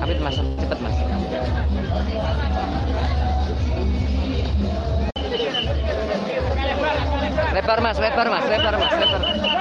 Hamid mas, cepet mas. Lebar mas, lebar mas, lebar mas, lebar. Lebar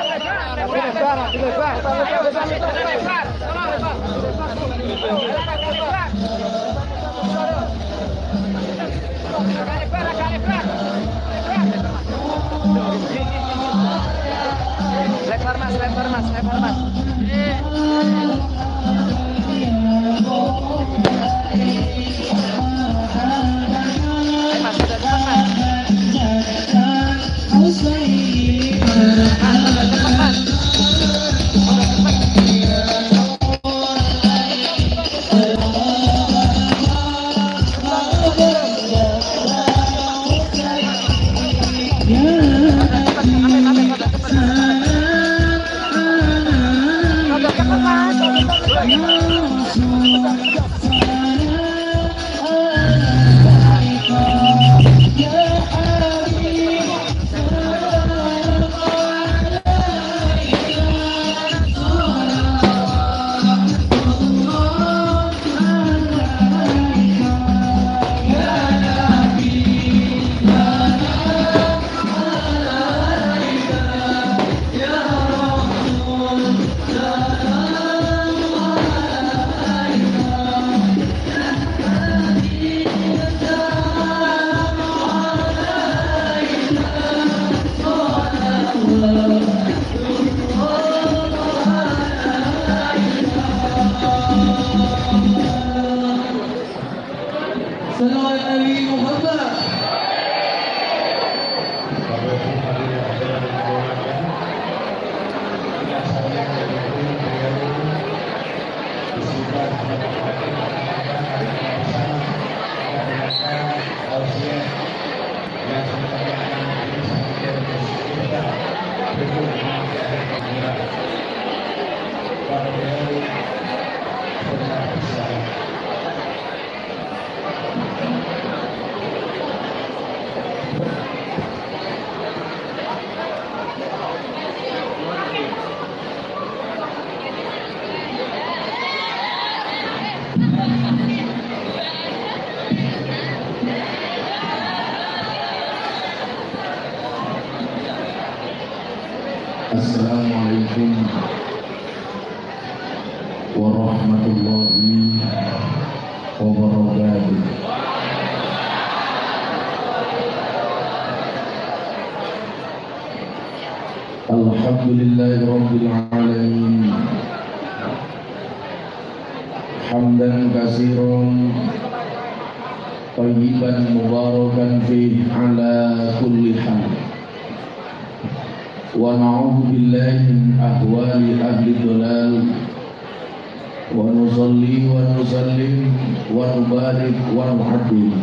ونبارك ونحدث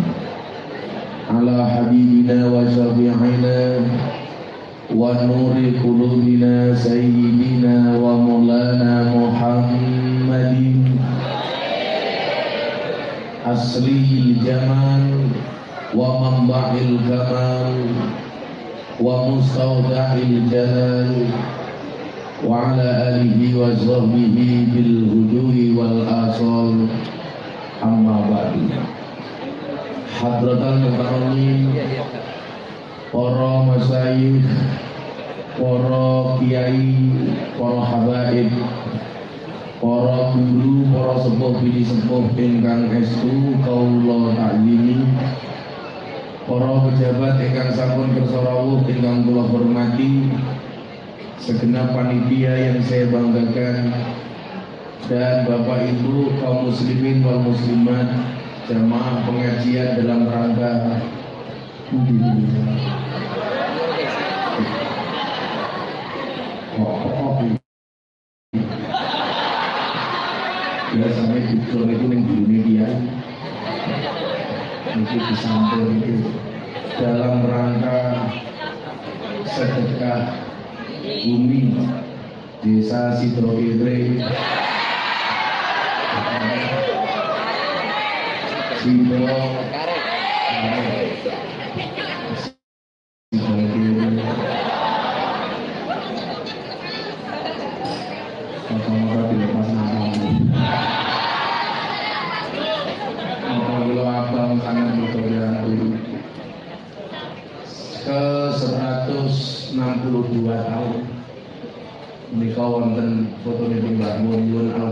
على حبيبنا وشفيعنا ونور قلوبنا سيدنا ومولانا محمد. أصلي الجمال ومنبع الكمال ومستودع الجلال وعلى آله وصحبه بالهدوء والآصال. amma ba'di. Hadratan mukarramin para masyayikh para kiai para habaib para guru para sepuh bini sepuh ingkang estu kaula taklimi para pejabat ingkang sampun kersa rawuh ingkang kula hormati segenap panitia yang saya banggakan dan Bapak Ibu kaum muslimin wal muslimat jamaah pengajian dalam rangka Ya sampai itu yang di media. Itu disampul itu. Dalam rangka sedekah bumi desa Sidokire Sido Ke 162 tahun menika wonten fotonipun Mbah Mun nyuwun Al-Fatihah kangge Mbah Mun.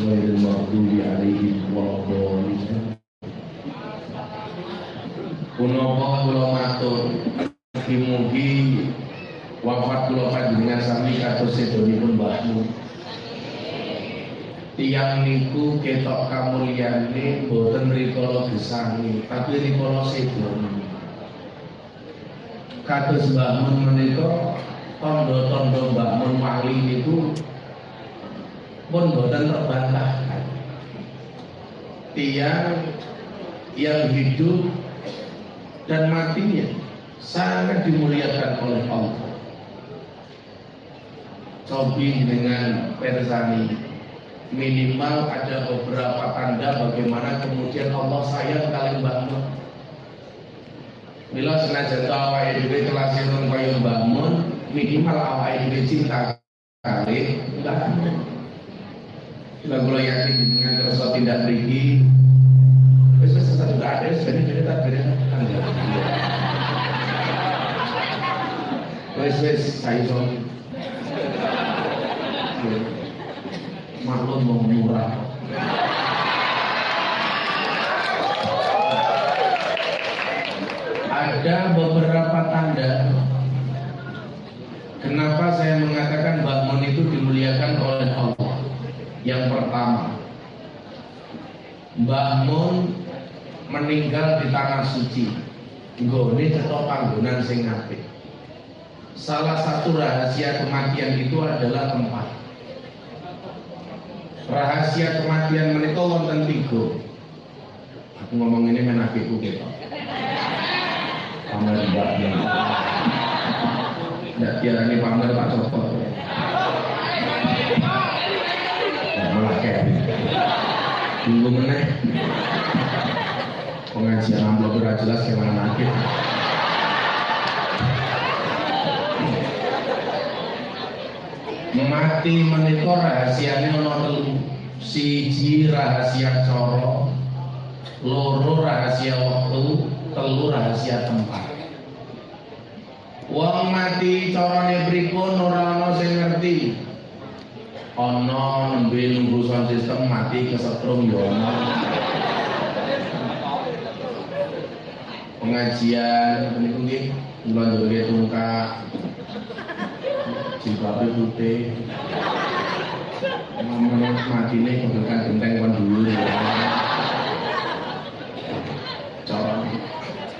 غير المغضوب عليهم ولا الضالين Punapa kula matur mugi wafat kula panjenengan sami kados sedonipun mbahmu Tiang niku ketok kamulyane boten rikala gesani tapi rikala sedoni kados Mbah Mun menika tondo-tondo Mbah Mun wali niku pun boten terbantahkan. Tiang yang hidup dan matinya sangat dimuliakan oleh Allah. Cobi dengan persani minimal ada beberapa tanda bagaimana kemudian Allah sayang kali Mbah Mun Mila senajan to awake dhewe kelasiran kaya Mbah Mun, minimal awake dhewe cinta kali Mbah Bila kula yakin dengan kersa tindak wis wis sesat juga ada ben ben tak tangga. Wis wis saya maklum mau murah. ada beberapa tanda kenapa saya mengatakan Mbak Mun itu dimuliakan oleh Allah. Yang pertama, Mbak Mun meninggal di tanah suci. Gone cetok panggonan sing apik. Salah satu rahasia kematian itu adalah tempat. Rahasia kematian menika wonten tiga. Aku ngomong ini menafiku gitu pamer mbak yang tidak tiarani pamer pak copot kayak tunggu meneh. Pengajian amplop ora jelas ke mana nanti mati menika rahasiane ana telu. Siji rahasia coro loro rahasia waktu telu rahasia tempat. Wong mati carane pripun? Ora ngerti. Ana nembe nunggu sound system mati kesetrum ya ana. Pengajian niku nggih kula njoge tungkak jilbabe putih. Ngomong matine kebekan genteng kon dulu.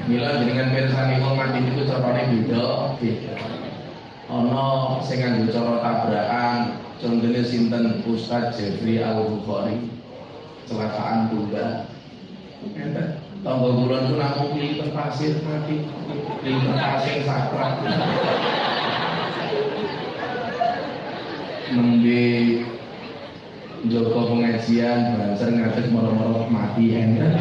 Mila dengan persani wong mati itu carane beda, beda. Ana sing nganggo cara tabrakan, contohnya sinten Ustaz Jeffrey Al Bukhari kecelakaan tunggal. Enten tangga bulan itu namung pilih pasir mati, pilih pasir sakrat. Nembe Joko pengajian banser ngatur moro-moro mati enten.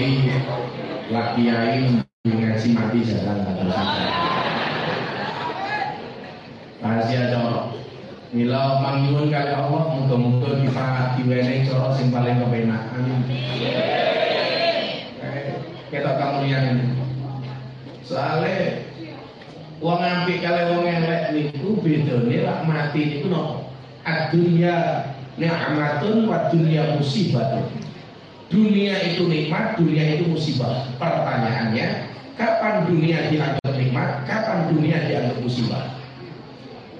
Tapi laki kiai ngaji mati jalan rahasia coro Mila mangyun kali Allah muga-muga kita diwenehi coro sing paling kepenak. Amin. Kita kamu yang soalnya wong apik kali wong elek niku bedane lak mati niku nopo? Adunya ni'matun wa musibah dunia itu nikmat, dunia itu musibah. Pertanyaannya, kapan dunia dianggap nikmat, kapan dunia dianggap musibah?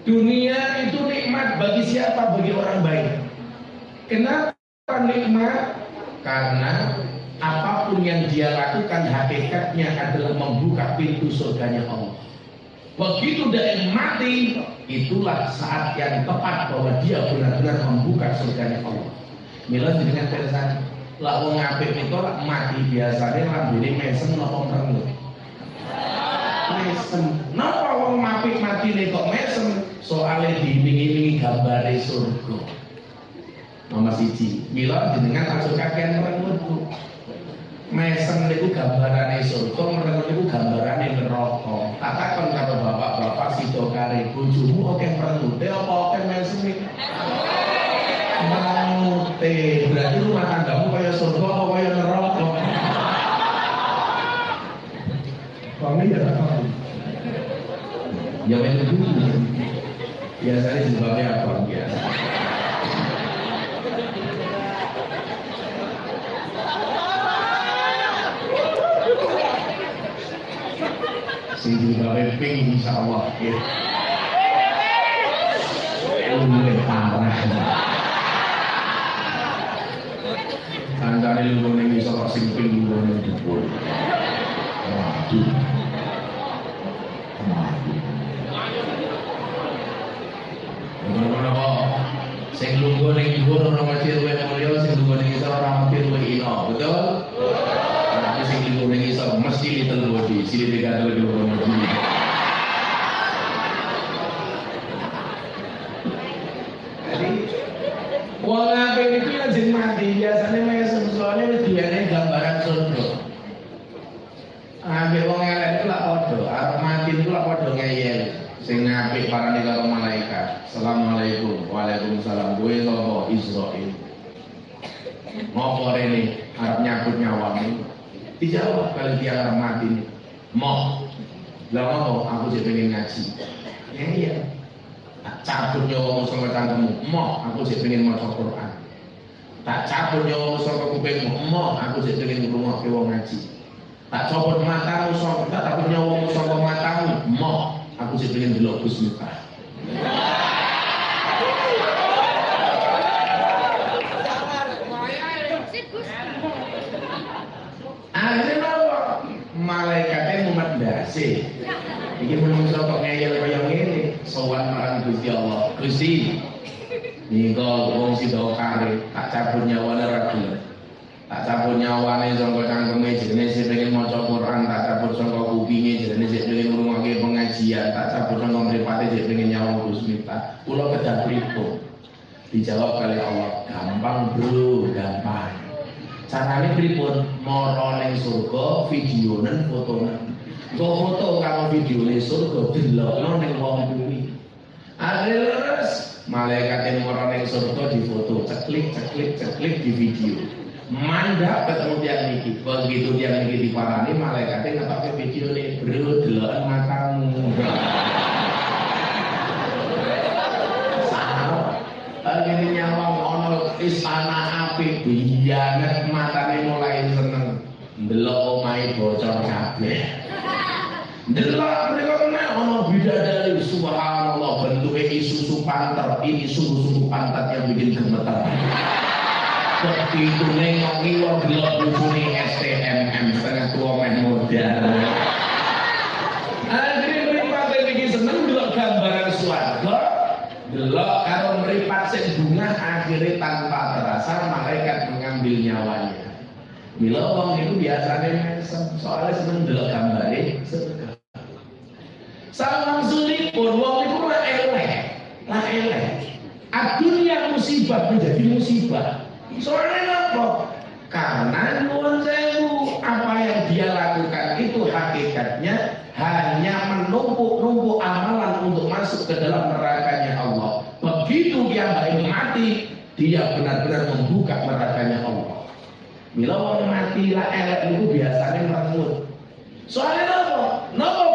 Dunia itu nikmat bagi siapa? Bagi orang baik. Kenapa nikmat? Karena apa pun yang dia lakukan hakikatnya adalah membuka pintu surganya Allah. Begitu dia mati, itulah saat yang tepat bahwa dia benar-benar membuka surganya Allah. Mila dengan perasaan lah wong apik itu lah mati biasanya lambene mesem napa merengut. Mesem. Napa wong apik mati nih kok mesem? Soalnya diiming-imingi gambare surga. Nomor siji, mila jenengan aja kakean merengut Bu mesem niku gambarane surga, mereka niku gambarane neraka. Tak takon karo bapak-bapak sida kare bojomu oke merengute apa oke mesem iki? Merengute. Surga apa kaya neraka? Kami ya tahu. Ya. Biasanya jawabnya apa biasa. sing digawe ping insyaallah ya. Umur parah. Kancane lu ning iso kok sing ping ning kok sing lungguh ning dhuwur ora mesti luwih mulya, sing lungguh ning isor ora mesti ino, betul? Tapi sing lungguh ning isor mesti ditelu di sini tiga dulu di. Jadi Wong apik itu ya jeng mati biasanya mesem soalnya wis diane gambaran surga. Ambek wong elek itu lah padha, arep mati itu lah padha ngeyel. Sing apik parane karo malaikat. Assalamualaikum. Waalaikumsalam. Gue sapa Israil. Ngopo rene arep nyabut nyawamu? Dia arep mati nih. Mau. Lah ngopo aku sih pengen ngaji. Ya iya. Cabut nyawamu sama tanggamu. Mau aku sih pengen maca Quran. Tak cabut nyawamu sama kupingmu. Mau aku sih pengen ngrungokke wong ngaji. Tak copot matamu sama tak cabut nyawamu sama matamu. Mau aku sih pengen delok Gus. Akhirnya apa? Malaikatnya dasi. Iki menungso kok ngeyel kaya ngene, sowan marang Gusti Allah. Gusti, nika wong sida kare, tak cabut nyawane ra gelem. Tak cabut nyawane sangka cangkeme jenenge sing pengen maca Quran, tak cabut sangka kupinge jenenge sing pengen ngrungokke pengajian, tak cabut sangka mripate sing pengen nyawa Gusti Miftah. Kula kedah pripun? Dijawab kali Allah, gampang bro, gampang. Carane pripun? Mara ning surga, videonen fotonen. Kok foto karo videone surga delokno ning wong kuwi. Akhirnya terus malaikat yang mara ning surga difoto, ceklik ceklik ceklik di video. Mandap ketemu tiang niki. Begitu tiang niki diparani malaikatnya ngetokke video nih, bro delokan matamu. Akhirnya nyawang ono istana api biyanget matane mulai seneng ndelok omahe bocor kabeh ndelok mereka kena. Ono bidadari subhanallah bentuknya isusu panter ini sungguh-sungguh pantat yang bikin gemeter begitu nengok ngiwa delok bojone STMM setengah tua meh modal. Akhirnya mereka bikin seneng delok gambaran swarga delok karo meripat sing bunga akhirnya tanpa terasa malaikat mengambil nyawanya. Mila wong itu biasanya mesem soalnya seneng delok gambare sedekah. Salam suri pun wong itu lah elek, lah elek. Adunya musibah menjadi musibah. Soalnya apa? Karena nuwun sewu apa yang dia lakukan itu hakikatnya hanya menumpuk-numpuk amalan untuk masuk ke dalam nerakanya Allah. Begitu dia baik mati, dia benar-benar membuka nerakanya Allah. Mila wong mati lah elek itu biasanya merengut. Soalnya apa? Napa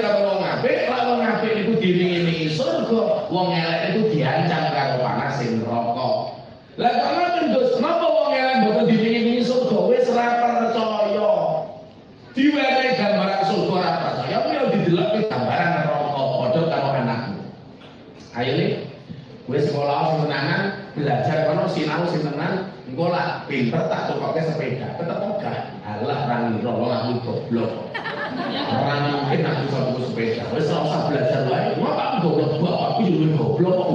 karo wong apik? Lah wong apik itu diringi surga, wong elek itu diancam karo panas sing neraka. Lah kok ngoten Gus, napa wong elek mboten diringi surga? Wis ora percaya. Diwenehi gambaran surga ora percaya, ya didelok gambaran neraka padha karo anakmu. Ayo nih, gue sekolah tenanan, belajar kono sinau sing tenan, Engko lah pinter tak tukoke sepeda, tetep ogah. Alah ra ngira wong aku goblok. Ora mungkin aku tuku sepeda. Wis ora usah belajar wae. Wah, Pak goblok bapakku yo luwih goblok kok.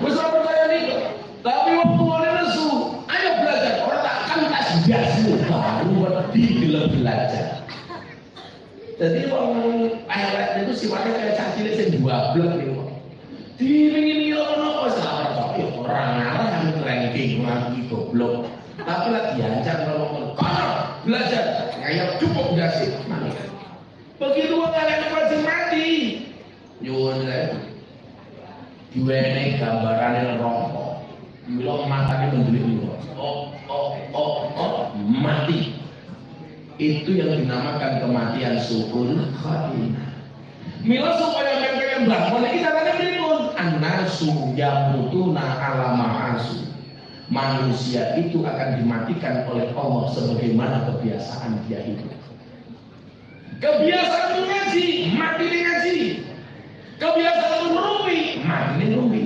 Wis ora percaya niku. Tapi wong tuane nesu, ayo belajar. Ora tak kan tak sejasmu baru wedi gelem belajar. Jadi wong elek itu sifatnya kayak cah cilik sing duablek niku. Diringin ngira kok salah kok ya ora ngarah ranking ngaku goblok. Tapi lah diancam kalau belajar, kayak cukup gak sih? Begitu wong elek pasti mati. Nyuwun saya. Diwene gambarane rokok. Mila matane mendelik niku. Oh, oh, oh, oh, mati. Itu yang dinamakan kematian sukun khatimah. Mila supaya pengen bangun iki carane pripun? Anasu yamutuna ala ma'asu. Manusia itu akan dimatikan oleh Allah sebagaimana kebiasaan dia hidup. Kebiasaan ngaji, mati di ngaji. Kebiasaan ngerumpi, mati di ngerumpi.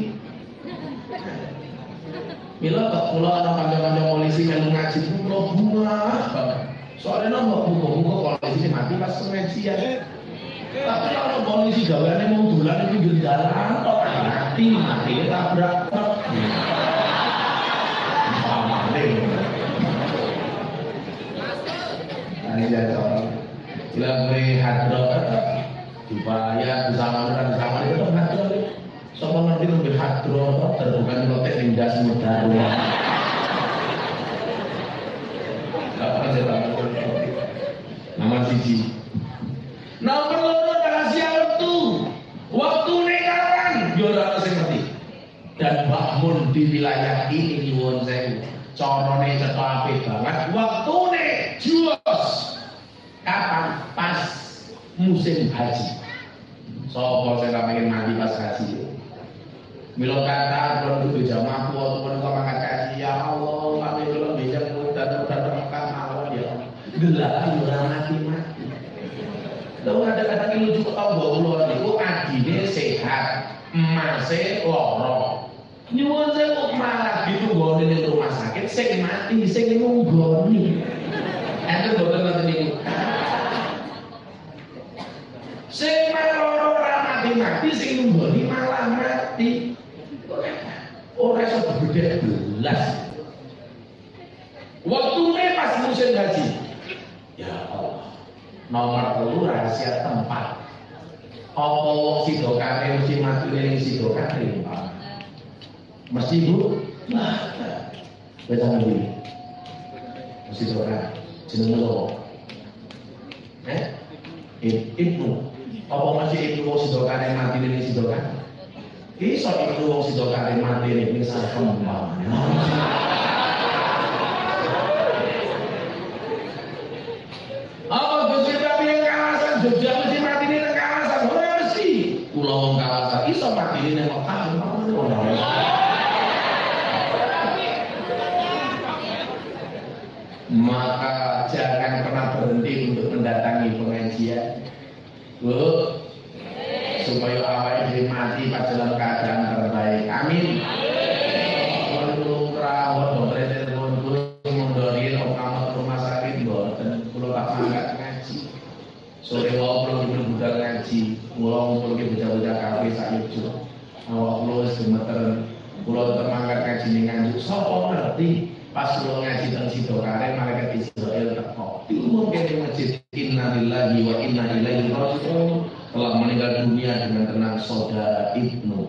Mila kok kula ana kanca-kanca polisi yang ngaji bunga banget. Soalnya nopo buka-buka polisi mati pas pengajian. Tapi kalau polisi gaweane mau dolan itu jalan mati mati tabrak Ini jatuh. Bila beri hadro dibayar bersama dengan bersama itu hadro. Sopo ngerti lebih hadro terbuka di lotek lindas muda. Nama siji. Nomor loro rahasia waktu. Waktu kapan? Yo ora ngerti. Dan makmun di wilayah ini nyuwun sewu. Carane cetha banget. Waktune jos. Kapan? Pas musim haji. Sopo sing pengen mati pas haji? Milo kata kalau itu jamaah ataupun kau mangkat kaji ya Allah kami belum bisa mudah mudah Mekah mawon ya gelar ora mati mati Lalu kadang-kadang ini lucu tau bahwa itu adine sehat, emasnya loro. Nyuwun saya kok malah gitu goni di rumah sakit, saya mati, saya nunggoni. Ente boten nanti saya nunggoni malah mati. Orang iso berbeda belas. Waktunya pas musim haji. Ya Allah nomor telu rahasia tempat. Apa wong sido kare mesti mati ning sido kare mesti bu. Lah beda ngendi mesti kare jenenge eh? Ibnu apa masih ibnu wong sido kare mati ning sido kare iso ibnu wong sido kare mati ning misal kembang Apa Gusti Prabu yang kawasan Jogja mesti mati di kawasan ora mesti. Kula wong kawasan iso mati di Mekah Maka jangan pernah berhenti untuk mendatangi pengajian. Bu, supaya awal diri mati pada dalam keadaan terbaik. Amin. Amin. rawat pemerintah mundurin orang rumah sakit dan pulau tak mangkat ngaji sore wau pulau di budal ngaji pulau pulau di bocah-bocah kafe sak yujo awak pulau wis gemeter pulau termangkat ngaji ning nganjuk sapa ngerti pas pulau ngaji teng sido kare malaikat Israel teko diumum kene masjid innalillahi wa inna ilaihi raji'un telah meninggal dunia dengan tenang saudara Ibnu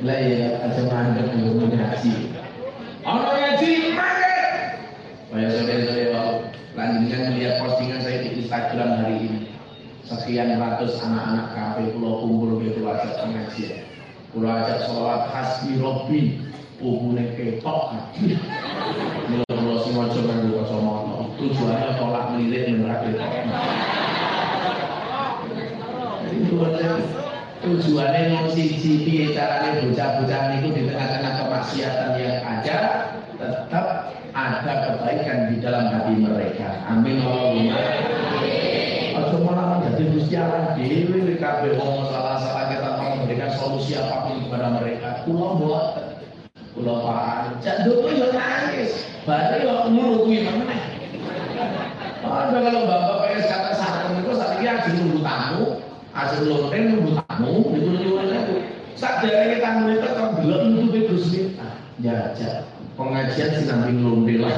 lah ya aja mandek belum ngaji orang ngaji mandek saya sore sore wow lanjutkan melihat postingan saya di Instagram hari ini ratus anak-anak kafe pulau kumpul di pulau ajak pengajian pulau ajak sholat hasbi robi umune ketok nunggu tamu, hasil lonten nunggu tamu, itu nyuwun aku. Sak jarene tamu itu kok itu nutupe Gusti. Ah, ya, ya. Pengajian sih nanti lonte lah.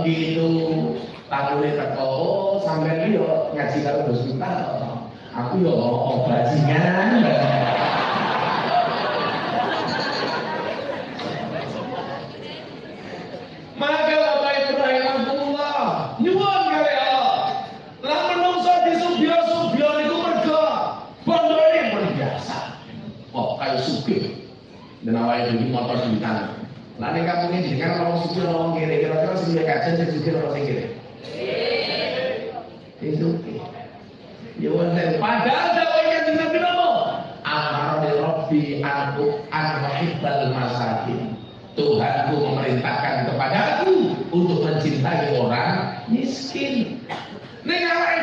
Gitu tamu itu tahu sampai dia ya ngaji karo kita. Aku ya yo obasinya. Kan? wae dulu motor duitan. Lah nek kamu ini jenengan lawang siji lawang kiri kira-kira sing ya kajen sing siji lawang sing kiri. Iya. Itu. Ya wonten padahal dawuh kanjeng Nabi napa? Amara Rabbi aku anhibbal masakin. Tuhanku memerintahkan kepadaku untuk mencintai orang miskin. Ning awake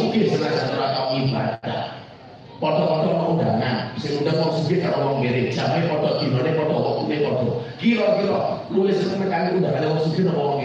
mungkin senajan atau ibadah. foto-foto undangan, bisa undang wong sugih mau wong sampai foto gimana foto waktu wektune foto, Kira-kira luwes seneng kang undangane wong sugih apa mau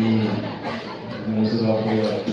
Amém. all for por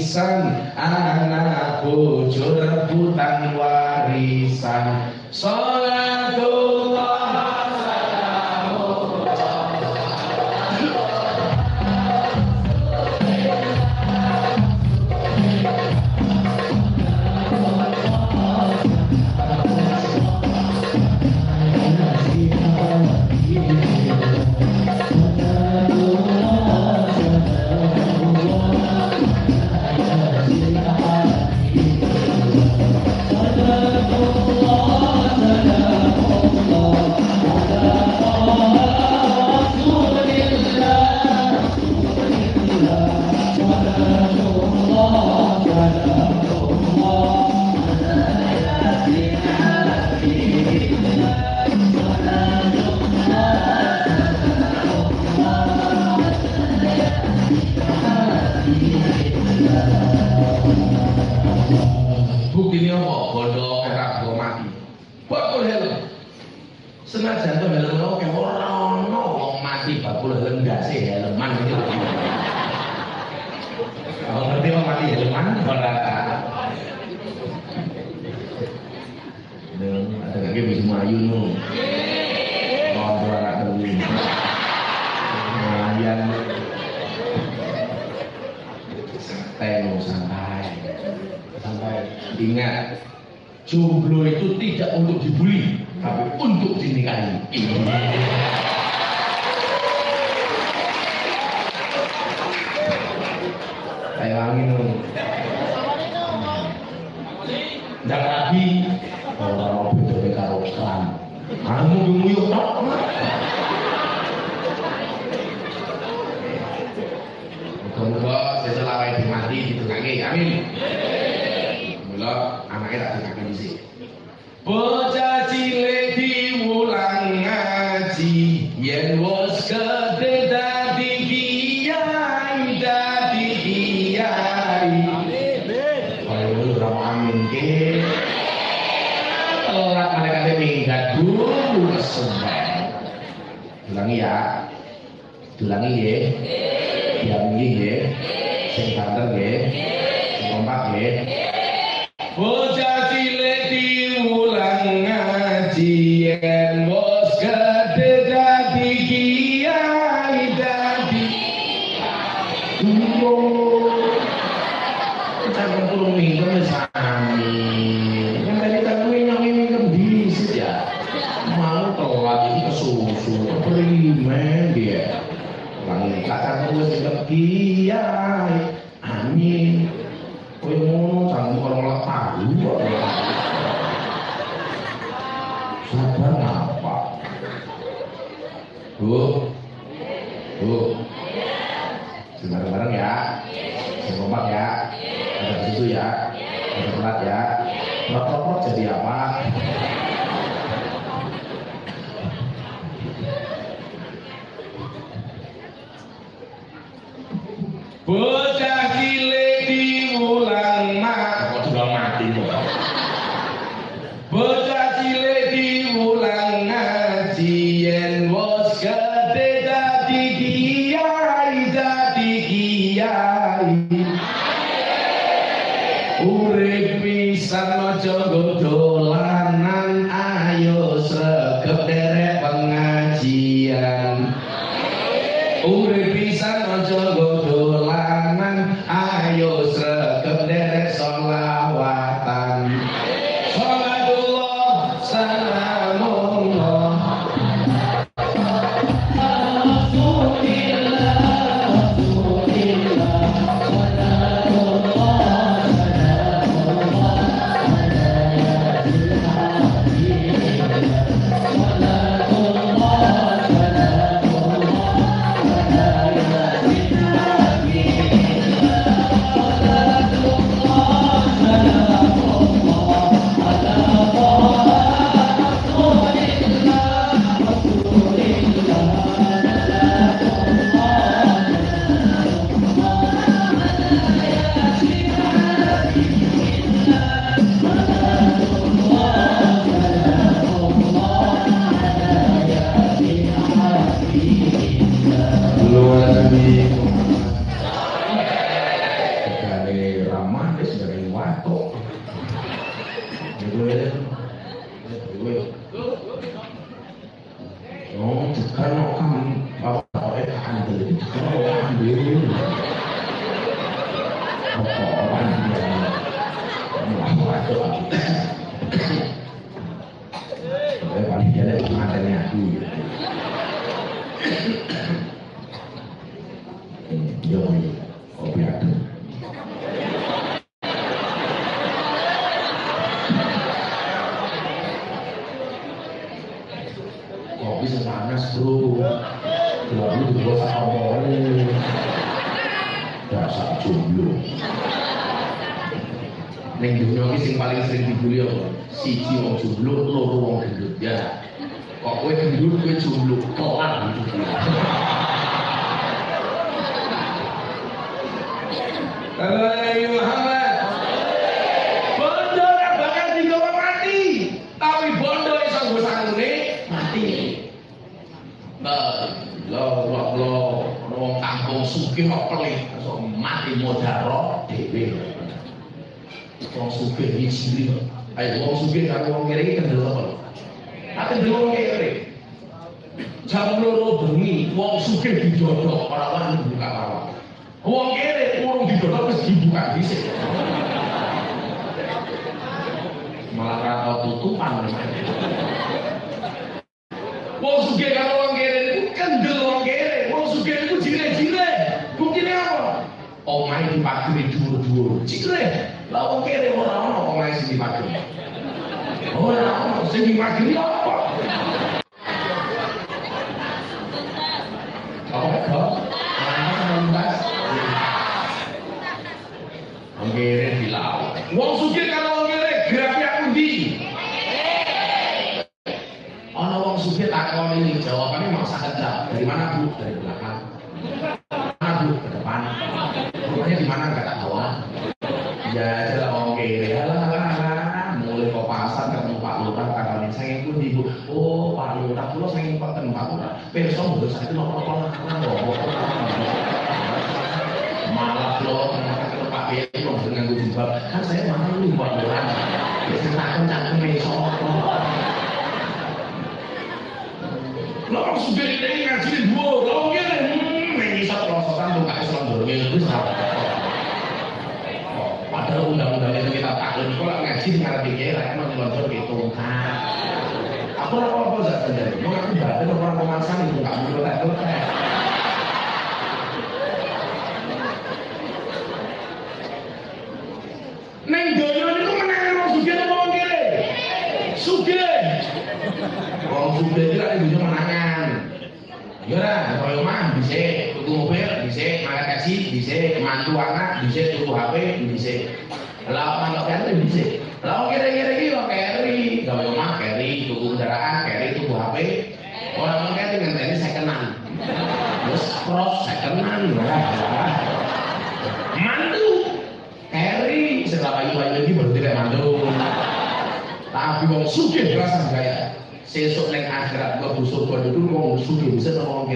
tangisan anak bojo rebutan warisan. Salatullah Omahe dipageri dhuwur-dhuwur. Jire. Lah wong kere ora ono omahe sing dipageri. Ora ono sing dipageri apa? Apa kok? Mana Wong kere dilawan. Wong sugih karo wong kere grafi aku ndi? Ana wong sugih takoni ini jawabannya mau Dari mana Bu? Dari Sakit napa-napa Malah kula tengah Pak Kiai kok dengan gue jilbab. Kan saya malu Pak Lurah. Ya sing takon cangkeme sapa? Lah kok sudah ini ngaji dua, lah ngene hmm ning iso prosotan tuh iso ndorongke wis apa. Padahal undang-undang itu kita takluk kok lak ngaji ngarep iki ra ono nyelonjor gitu kan. Aku ora apa-apa sak sendiri. Mau aku batin orang pemasan itu gak mungkin tak tak. Neng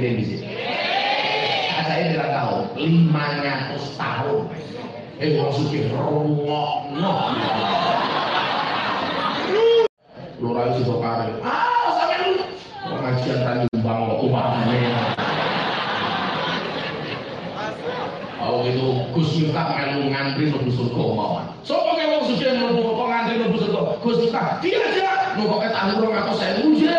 gede di Kan Saya tidak tahu, 500 tahun. Eh, maksudnya rungok no. Lurai sudah kare. Ah, sampai lu. Pengajian Tanjung Bang kok umatnya. Kalau itu Gus Miftah melu ngantri mlebu surga mawon. Sopo ke wong sugih mlebu apa ngantri mlebu surga? Gus Miftah tanggung nukoke saya 200.000.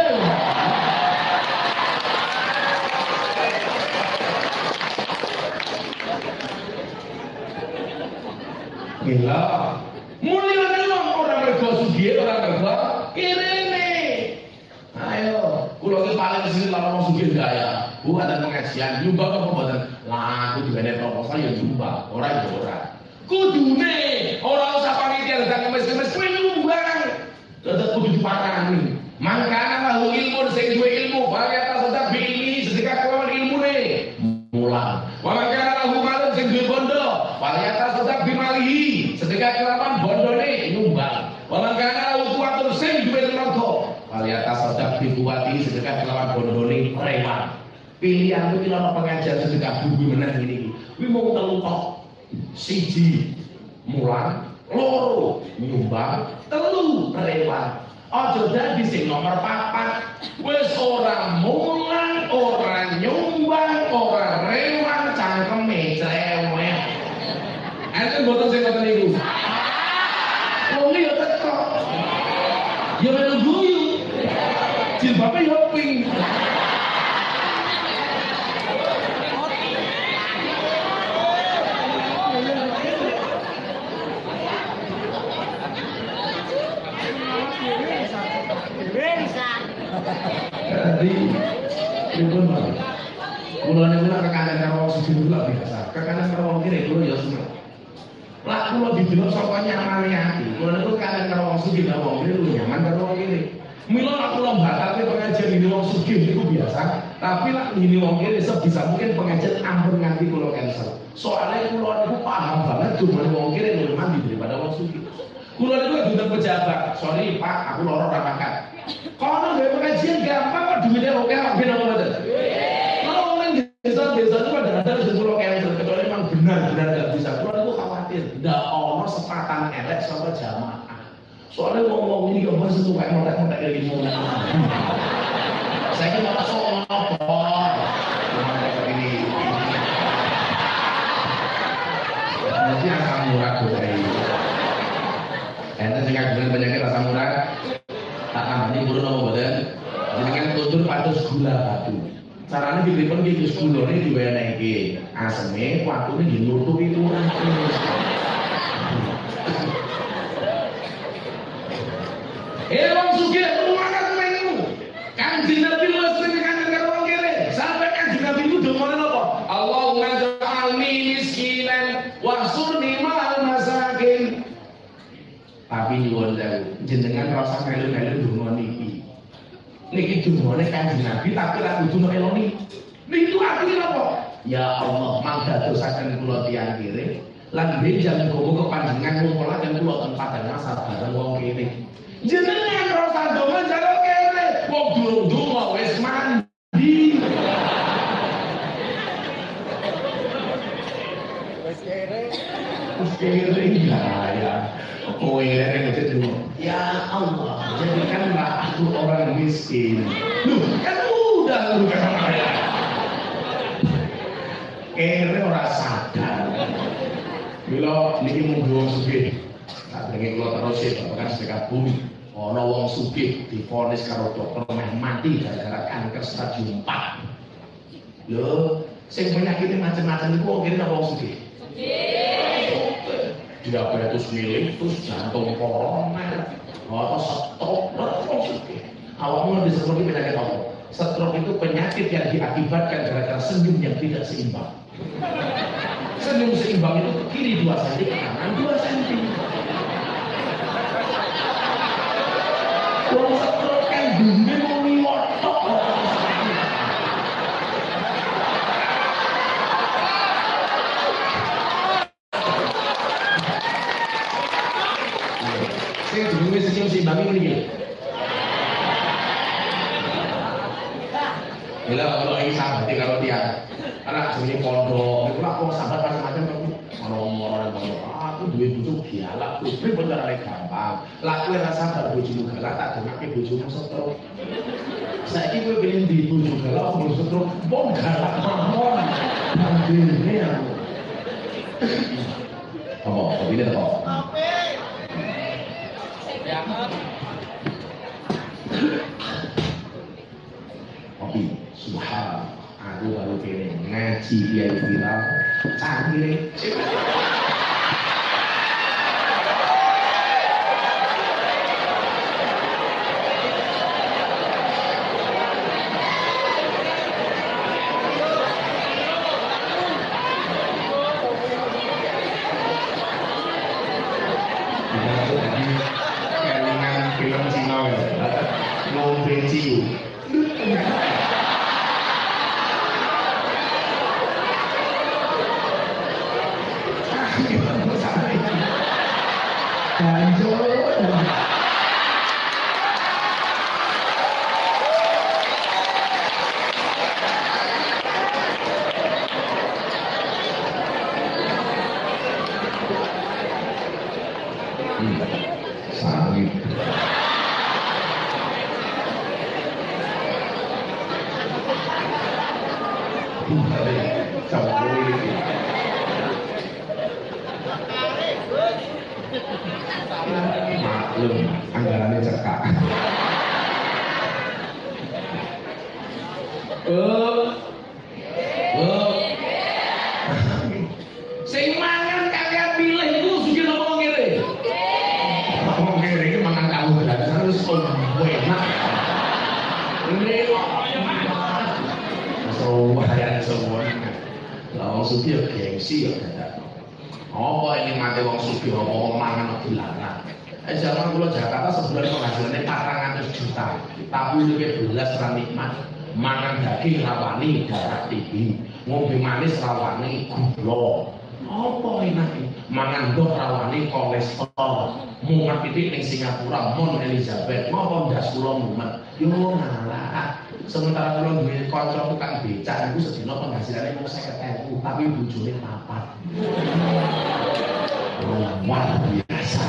gelap. Muni memang orang kerja sugih, orang kerja nih Ayo, kulo iki paling ke sini lama mau sugih gaya. Bukan ada pengajian, nyumbang apa mboten? Lah, aku juga ada proposal ya nyumbang, orang ya ora. Kudune Aja dadi sing nomor papat. Wis ora mulang, ora nyumbang, ora rewang cangkeme cerewet. Enten boten sing ngoten niku. Wong liya teko. Ya melu guyu. Jilbabe yo pink. Jadi, pripun Pak? Kula niku nek kekanan karo wong siji kula biasa. Kekanan karo wong kiri kula ya seneng. Lah kula didelok saka nyamane ati. Kula niku kekanan karo wong siji karo wong kiri nyaman karo wong kiri. Mila nek kula mbatalke pengajian ini wong sugih niku biasa, tapi lek ini wong kiri sebisa mungkin pengajian ampun nganti kula cancel. Soalnya kula niku paham banget cuma wong kiri lebih mandi daripada wong suki. Kulo niku duwe pejabat. Sorry Pak, aku loro ra makan. Kono gawe pengajian gampang kok duitnya oke kok ben apa mboten. Kalau nang desa-desa itu pada ada sepuluh cancel kecuali memang benar-benar nggak bisa. Kulo niku khawatir, ndak ono sepatan elek sama jamaah. Soalnya ngomong ini gak masuk tuh kayak motek-motek dari lima. Saya kira masuk ngopor. Ini Nanti asam murah tuh dari Enten sing kagungan penyakit asam murah tak tambani guru nopo boten. Jenengan tutur patus gula batu. Caranya dipun ki Gus gulone diwenehke. Aseme watune dinutupi kurang. Eh wong sugih Tapi nyuwun sewu, jenengan rasa melu-melu donga niki. Niki dongane kanjeng Nabi tapi ra kudu meloni. Niku artinya apa? Ya Allah, mangdadosaken kula tiyang kiri lan benjang gowo kepanjenengan ngumpulaken kula tempat dan masa bareng wong kiri. Jenengan rasa donga jare kere, wong durung donga wis mandi. Wis kere ya ya. Kowe yang itu Ya Allah, jadikanlah aku orang miskin. Loh, kan udah lu kan kaya. Kere ora sadar. Mila niki mung wong sugih. Tak dengen kula terus ya babakan sedekah bumi. Ana wong sugih divonis karo dokter meh mati gara-gara kanker stadium 4. Lho, sing penyakitnya macam-macam iku wong kene apa wong sugih? Diabetes mellitus, jantung koroner, atau stroke, wong sugih. Awakmu disebut penyakit apa? Stroke itu penyakit yang diakibatkan gara-gara senyum yang tidak seimbang. Senyum seimbang itu ke kiri 2 cm, ke kanan 2 cm. Wong stroke kan gede mau nyotok. Saya jenenge senyum seimbang ini gini. Bila kalau ini sahabat kalau dia jenenge pondok, itu kok sahabat macam-macam kamu orang-orang pondok. Aku duwe bojo gialak, kuwi bener arek gampang. Lah kowe rasa bar bojomu galak tak dengake bojomu setro. Saiki kowe pengen di bojo galak opo setro, wong galak mawon. Bandene aku. Ngaji dia viral. Kelingan film Cina ya, ngombe ciu. Banjur. Hmm, Sawit. Campur Maklum, anggarannya cekak. Oh, oh. Sing mangan kalian pilih itu sugih napa wong kere? Wong kere iki mangan kawu gratis terus kok enak. Ini So, bahaya semua. Lah wong sugih ya gengsi ya dadak. Apa ini mati wong sugih apa wong mangan kok dilarang. Eh zaman kula Jakarta sebulan penghasilannya 400 juta. Tapi itu belas ra nikmat. Mangan daging rawani darah tinggi, ngombe manis rawani gula. Apa enake? Mangan dok rawani kolesterol. Mumet titik ning Singapura, Mon Elizabeth. Ngopo ndas kula mumet? Yo ngalah. Sementara kula duwe kanca tukang becak niku sedina penghasilane mung 50.000, tapi bojone papat. Luar biasa.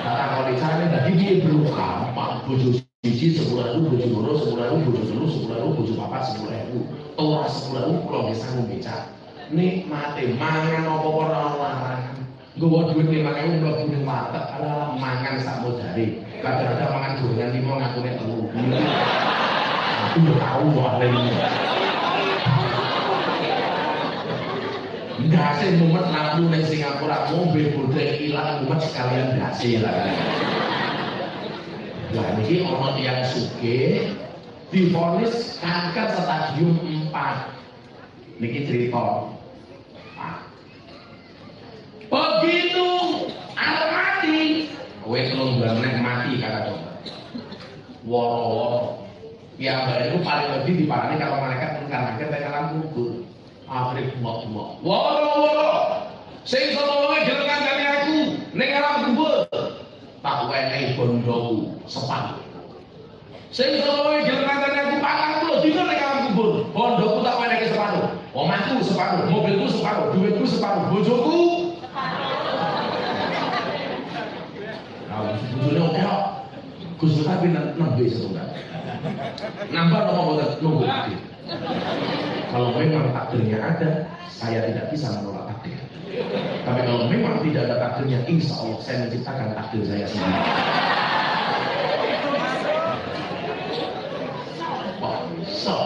Kata kalau carane dadi piye bro gampang. Bojo siji sepuluh ribu bojo loro sepuluh ribu bojo telu sepuluh ribu bojo papat sepuluh ribu. Ora sepuluh ribu kalau bisa becak. Nikmate mangan apa ora larangan Gue duit lima ribu mlebu ning warteg ala mangan sak modare kadang-kadang mangan gorengan lima ngakune telu aku udah tahu soal ini Dasi mumet nabu ning Singapura mobil bodek ilang mumet sekalian dasi lah. Lah niki ana tiyang sugih divonis kanker stadium 4. Niki cerita. Begitu arep mati, kowe telung mati kata dokter. Woro-woro. Ya baru paling lebih diparani kalau malaikat karena kita kalam kubur. Akhirnya buak-buak woro-woro sing sapa wae jenengan kali aku ning alam kubur? Tak wenehi bondoku separuh sing wae jenengan kali aku patang puluh dina ning alam kubur. Bondoku tak wenehi separuh omahku separuh mobilku separuh duitku separuh bojoku Nah, bojone oke kok. Gus tapi nembe. Nambah nopo boten nunggu takdir. Kalau memang takdirnya ada, saya tidak bisa menolak takdir. Tapi kalau memang tidak ada takdirnya, insya Allah saya menciptakan takdir saya sendiri. So.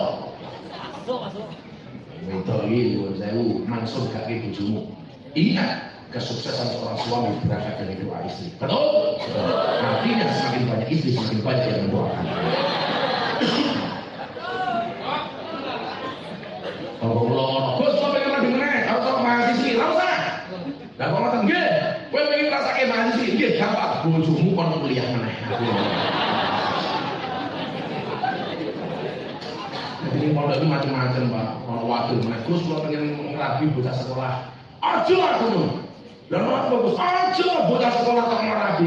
Itu ini, saya mansur kaki bujumu. Ingat, kesuksesan seorang suami berangkat dari doa istri. Betul? Artinya semakin banyak istri, semakin banyak yang mendoakan. Kalau kula ngono, Gus kok pengen lebih meneh, harus sama mahasiswi, ora usah. Lah kok ngoten nggih, kowe pengen ngrasake mahasiswi, nggih gampang, bojomu kon kuliah meneh. Jadi pondok itu macam-macam pak, kalau wakil meneh, Gus pengen ngerabi bocah sekolah, aja aku. Dan orang bagus, aja bocah sekolah kok ngerabi,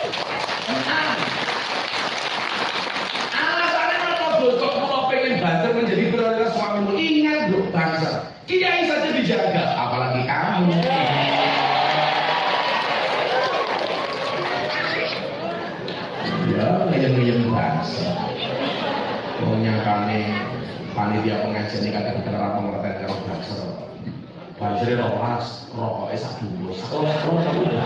ini kata keterangan pengertian karo bangsa. Banjir rolas, rokoknya sak dulu. Sekolah, sekolah, sekolah.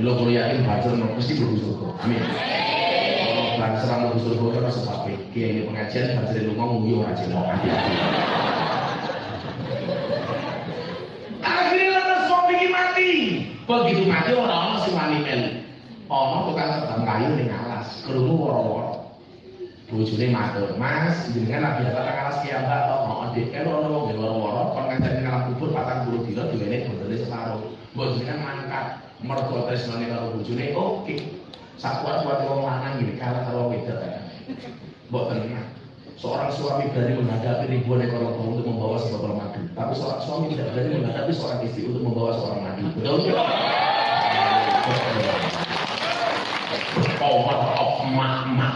Lo kalau yakin mesti berhubung surga. Amin. Kalau banjir mau surga. Kiai ini pengajian banjir lu mau nguyu mau hati-hati. Akhirnya lantas suami ini mati. Begitu mati orang-orang si wani melu. Ono tukang terbang kayu ning. Bojone matur, "Mas, jenengan lagi datang alas ki Mbak heeh, Dik. Kalau ono wong woro-woro kon ngancani ngalah kubur 40 dina diwene bondone separo. Mbok jenengan mangkat mergo tresnane karo bojone, oke. Sakuat-kuat wong lanang gini kalah karo wedok ya. Mbok tenang. Seorang suami berani menghadapi ribuan ekor lembu untuk membawa sebotol madu. Tapi seorang suami tidak berani menghadapi seorang istri untuk membawa seorang madu. Betul? Power of mama.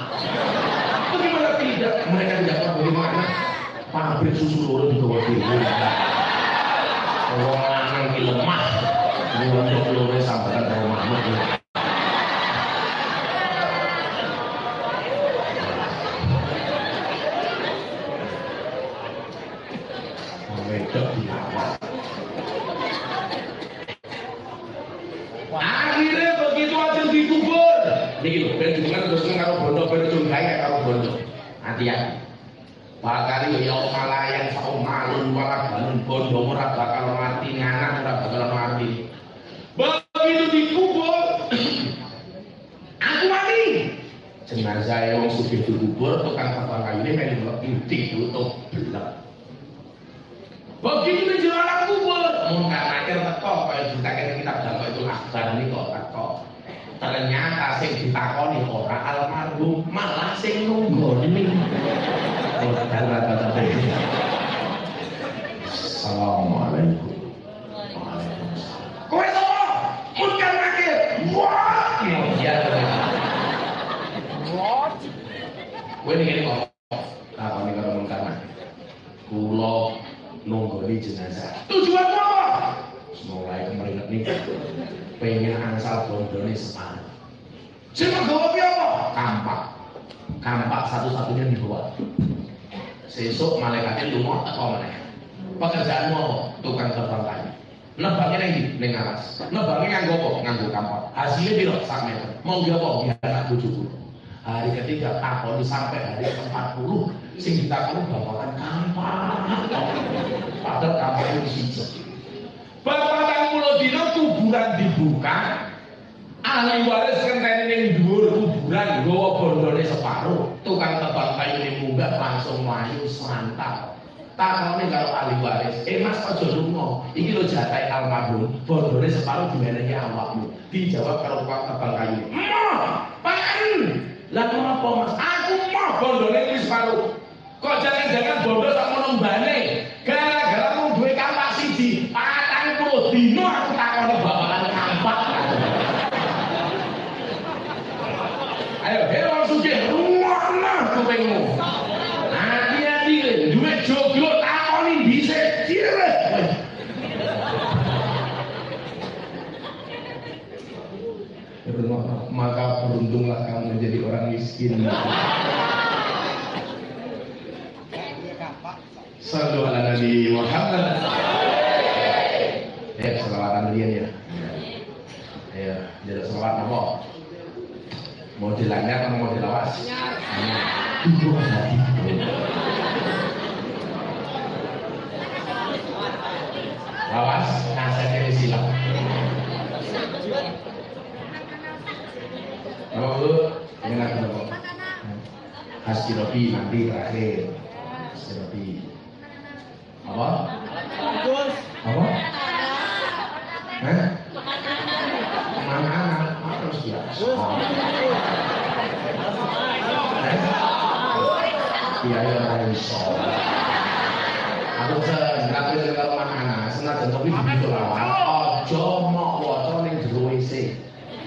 Bagaimana tidak? Mereka tidak tahu bagaimana pabrik susu loro di bawah dewi. Orang lanang ki lemah. Untuk loro sambatan karo mama. Satu-satunya dibawa. Sesuk malaikatnya lunga teko meneh. Pekerjaan mau tukang terbang kayu. Nebangnya ndi? Ning alas. Nebangnya nganggo apa? Nganggo kampak. Hasilnya piro? Sak meter. Mau dia apa? Biar anak bojoku. Hari ketiga takoni sampai hari ke-40 sing ditakoni babakan kampak. Padahal kampak itu siji. Bapak mulo dino kuburan dibuka, ahli waris kenteni ning dhuwur kuburan nggawa bondone separuh, tukang tebang kayu ning munggah langsung mlayu santap. Takone karo ahli waris, "Eh Mas aja lunga, iki lho jatahe almarhum, bondone separuh diwenehi awakmu." Dijawab karo tukang tebang kayu, "Mah, pangan." Lah kenapa Mas? Aku mah bondone wis separuh. Kok jangan-jangan bondo tak ngono mbane? Gara-gara mung duwe kampak siji, patang puluh dino Maka beruntunglah kamu menjadi orang miskin. Sallu ala Nabi Muhammad. Ya, selawatan dia ya. Ya, jadi selawat apa? Mau dilanyar atau mau dilawas? Ibu hati. Robi nanti terakhir. Robi. Apa? Apa? Hah? Makanan harus ya. Iya ya iso. Aku kalau makanan, senajan tapi di lawan. Ojo mok waca ning jero WC.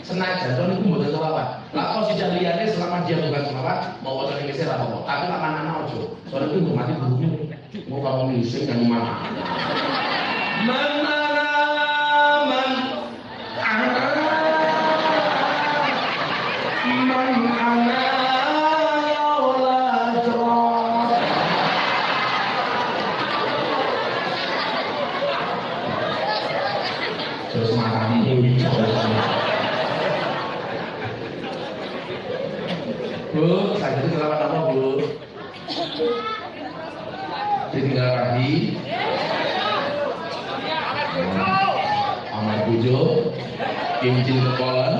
Senajan to niku mboten selawat. Lah kok sejak liyane dia bukan selawat, mau ning WC ra apa-apa. Tapi lak mangan ojo. Soalnya itu mati burungnya. Mau kamu ngising yang mana? Mana man ana man kincin kepolen,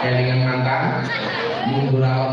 kelingan mantan, mundur alon-alon,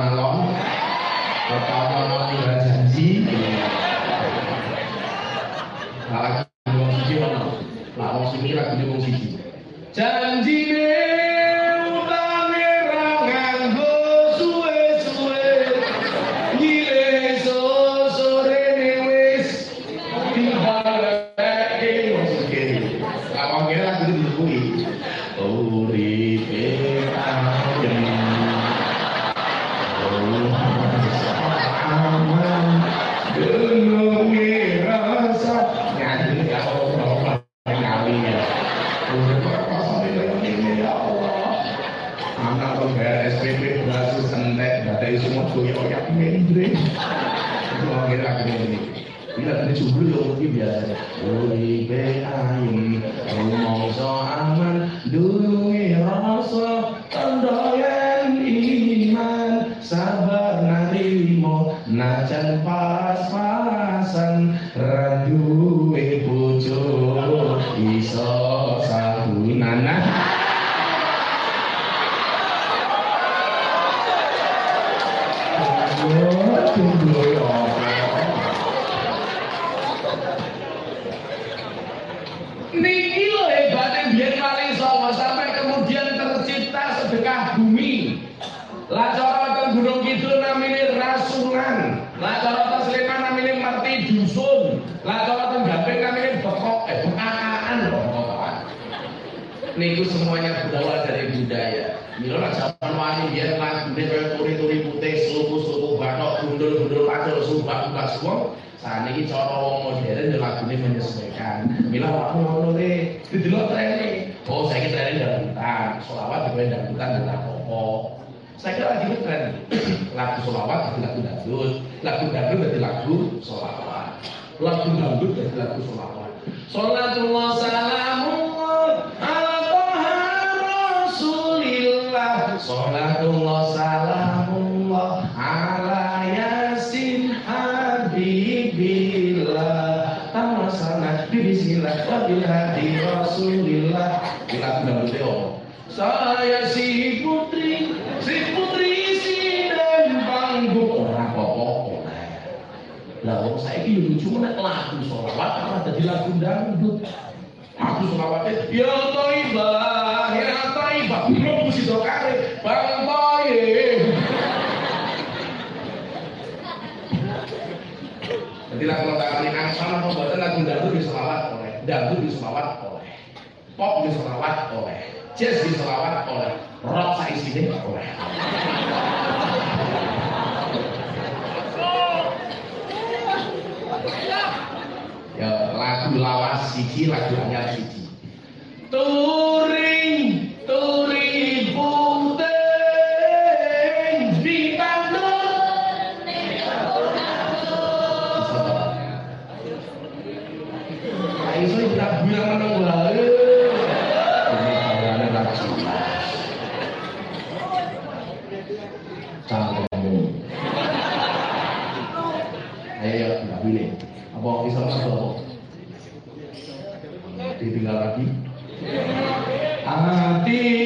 selawat juga dangdutan dan apa. Saya kira lagi tren. Lagu selawat jadi lagu dangdut, lagu dangdut jadi lagu selawat, lagu dangdut jadi lagu selawat. Salatullah salamullah ala toha rasulillah. Salatullah salamullah ala yasin habibillah. Tamasana bismillah wa bil hadi rasulillah. Kita sudah berdoa Saya si putri, si putri si dan panggung Orang pokok lah wong saiki lucu nek lagu sholawat apa dadi lagu dangdut. Lagu sholawatnya ya thaibah, ya thaibah, mlebu sida kare, bang toye. Jadi lagu takani angsal apa mboten lagu dangdut di selawat oleh, dangdut di selawat oleh, pop di selawat oleh, jazz di selawat oleh, rock saisine oleh. ya lagu lawas siji lagu anyar siji turing Bisa masuk? Ditinggal lagi. Hatiku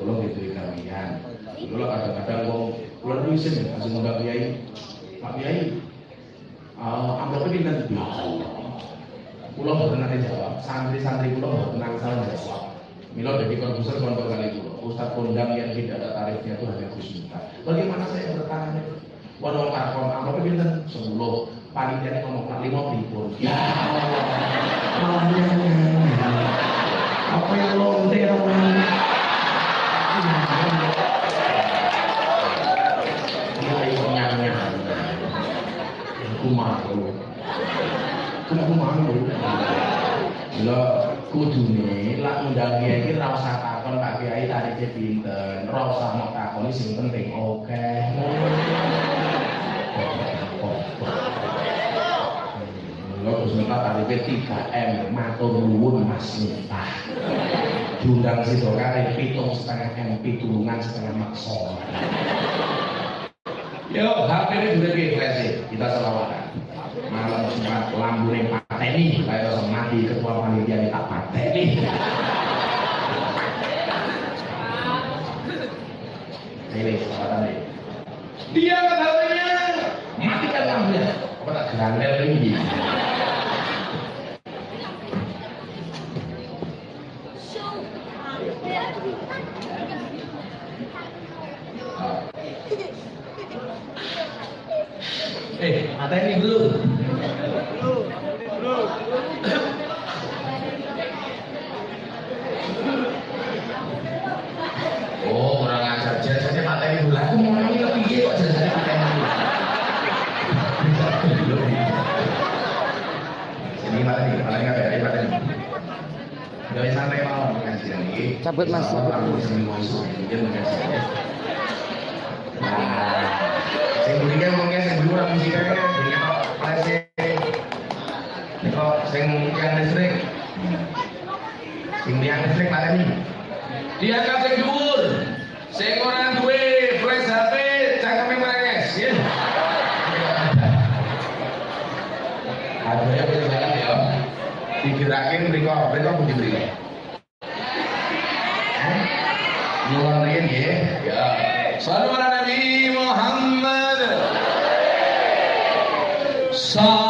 kula nggih beri kalian. Kula kadang-kadang wong kula nu isin masih ngundang kiai. Pak Kiai, uh, amplopnya pindah ya Allah. Boten nate jawab, santri-santri kula boten angsal jawab. Milo jadi konfuser kontor kali itu, Ustadz kondang yang tidak ada tarifnya itu hanya Gus Bagaimana saya bertahan itu? Waduh, karkon, amplopnya pindah sepuluh panitia ngomong pak lima ribu ya apa yang lonte orang ini nyanya aku malu aku malu lo kudune lak undang kiai iki ra usah takon Pak Kiai sing penting oke Lo Gus Miftah tarife 3 M matur nuwun Mas Miftah. Diundang Sido Karir pitung setengah M pitulungan setengah makso. Yo, HP ini juga flash kita selawatan. Malam Jumat lambune pateni, kaya rasa mati ketua panitia tak pateni. Ini selawatan ini. Dia katanya matikan lampunya. Apa tak gerandel ini? Eh, mata ini belum. Oh, kurang ajar. Jasanya mata ini. Aku mau nanya lebih iya kok jasanya mata ini. Sini mata ini, mata ini. Gak mau mengaji ini. Cabut, Mas. Aku sini mau sing mriki ngomongnya sing ora musikane kok sing yang listrik. Sing yang listrik pateni. Diangkat sing dhuwur. Sing ora duwe flash HP cangkeme merenges, ya. Aduh, bisa jalan ya. Dikirakin mriko, mriko pundi mriko. Nyuwun riyen nggih. Ya. Sallu ala Nabi Muhammad. Salli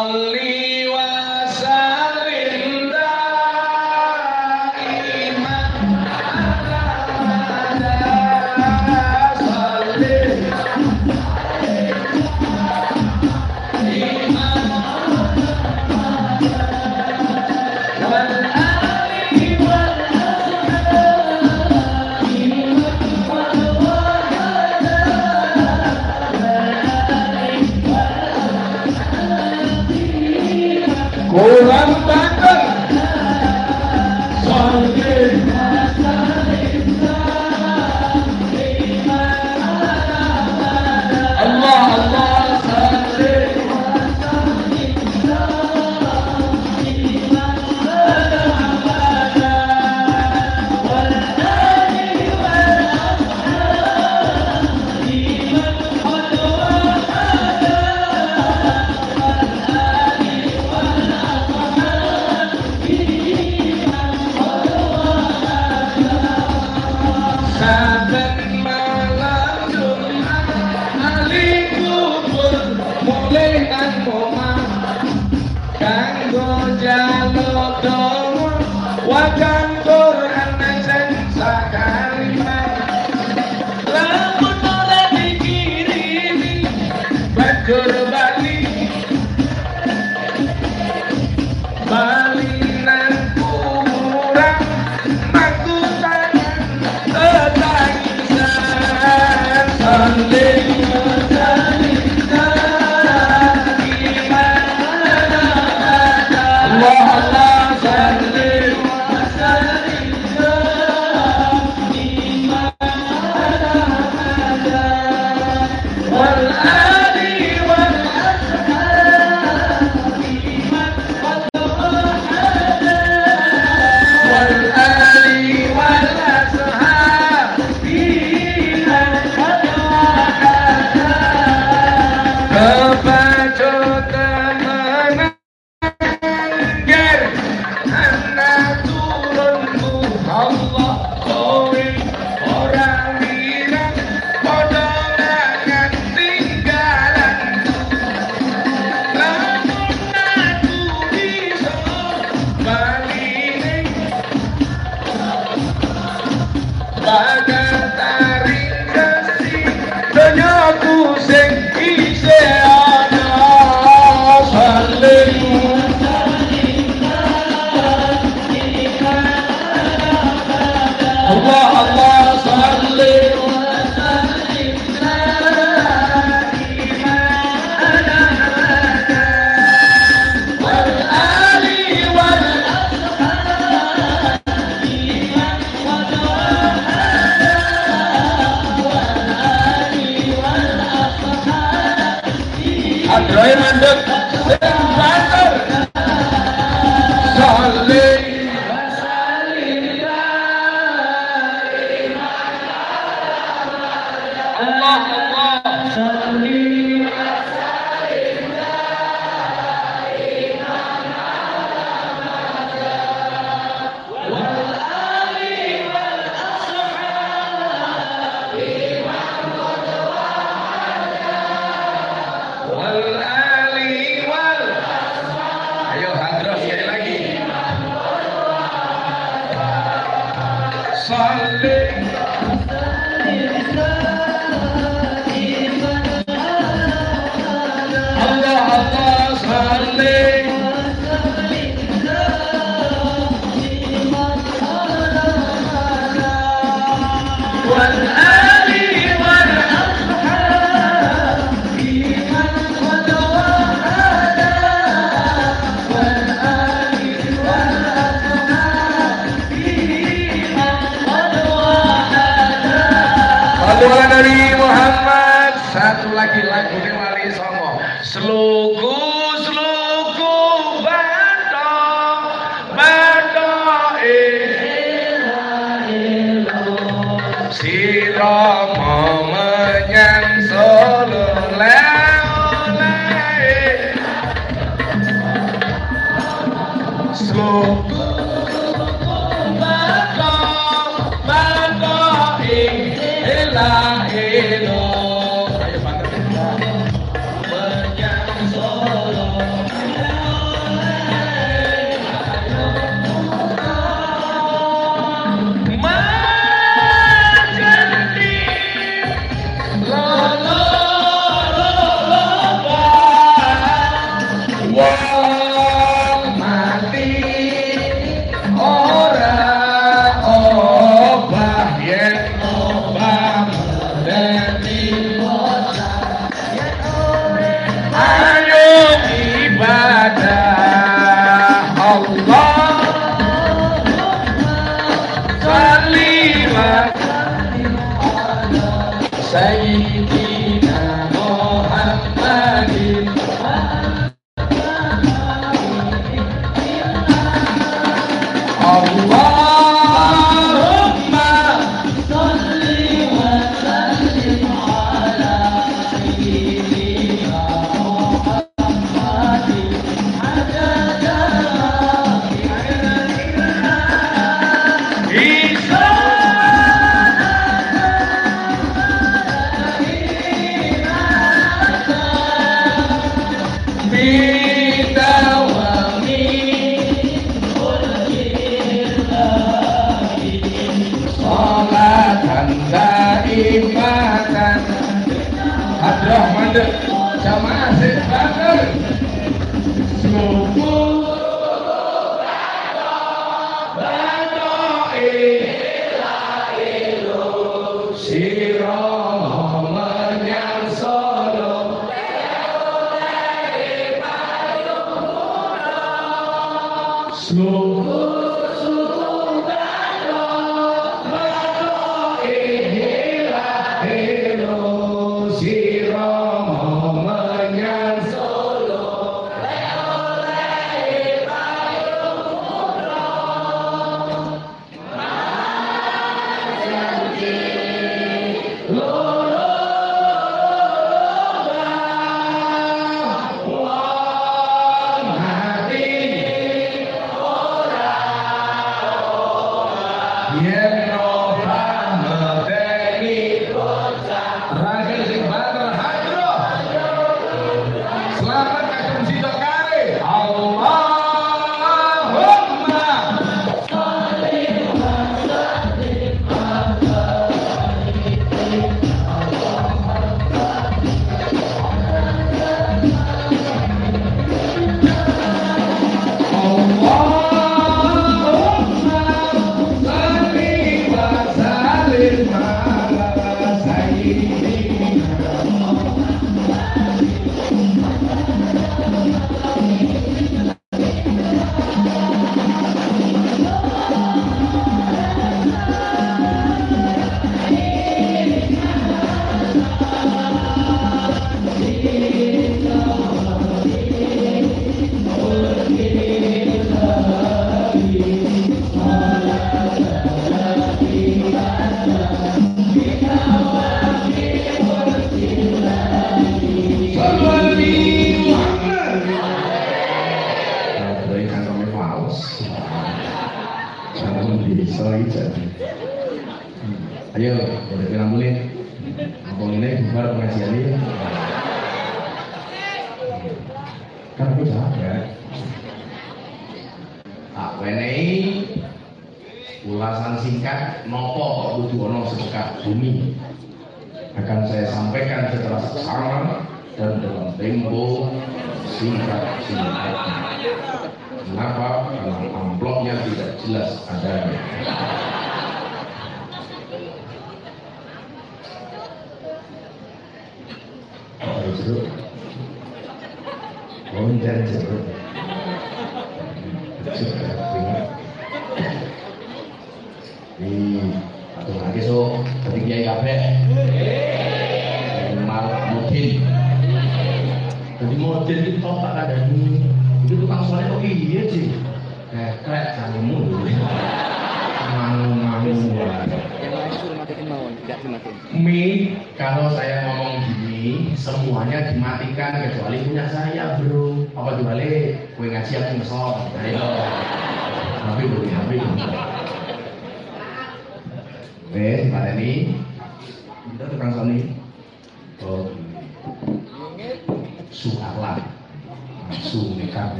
Francis Alcántara.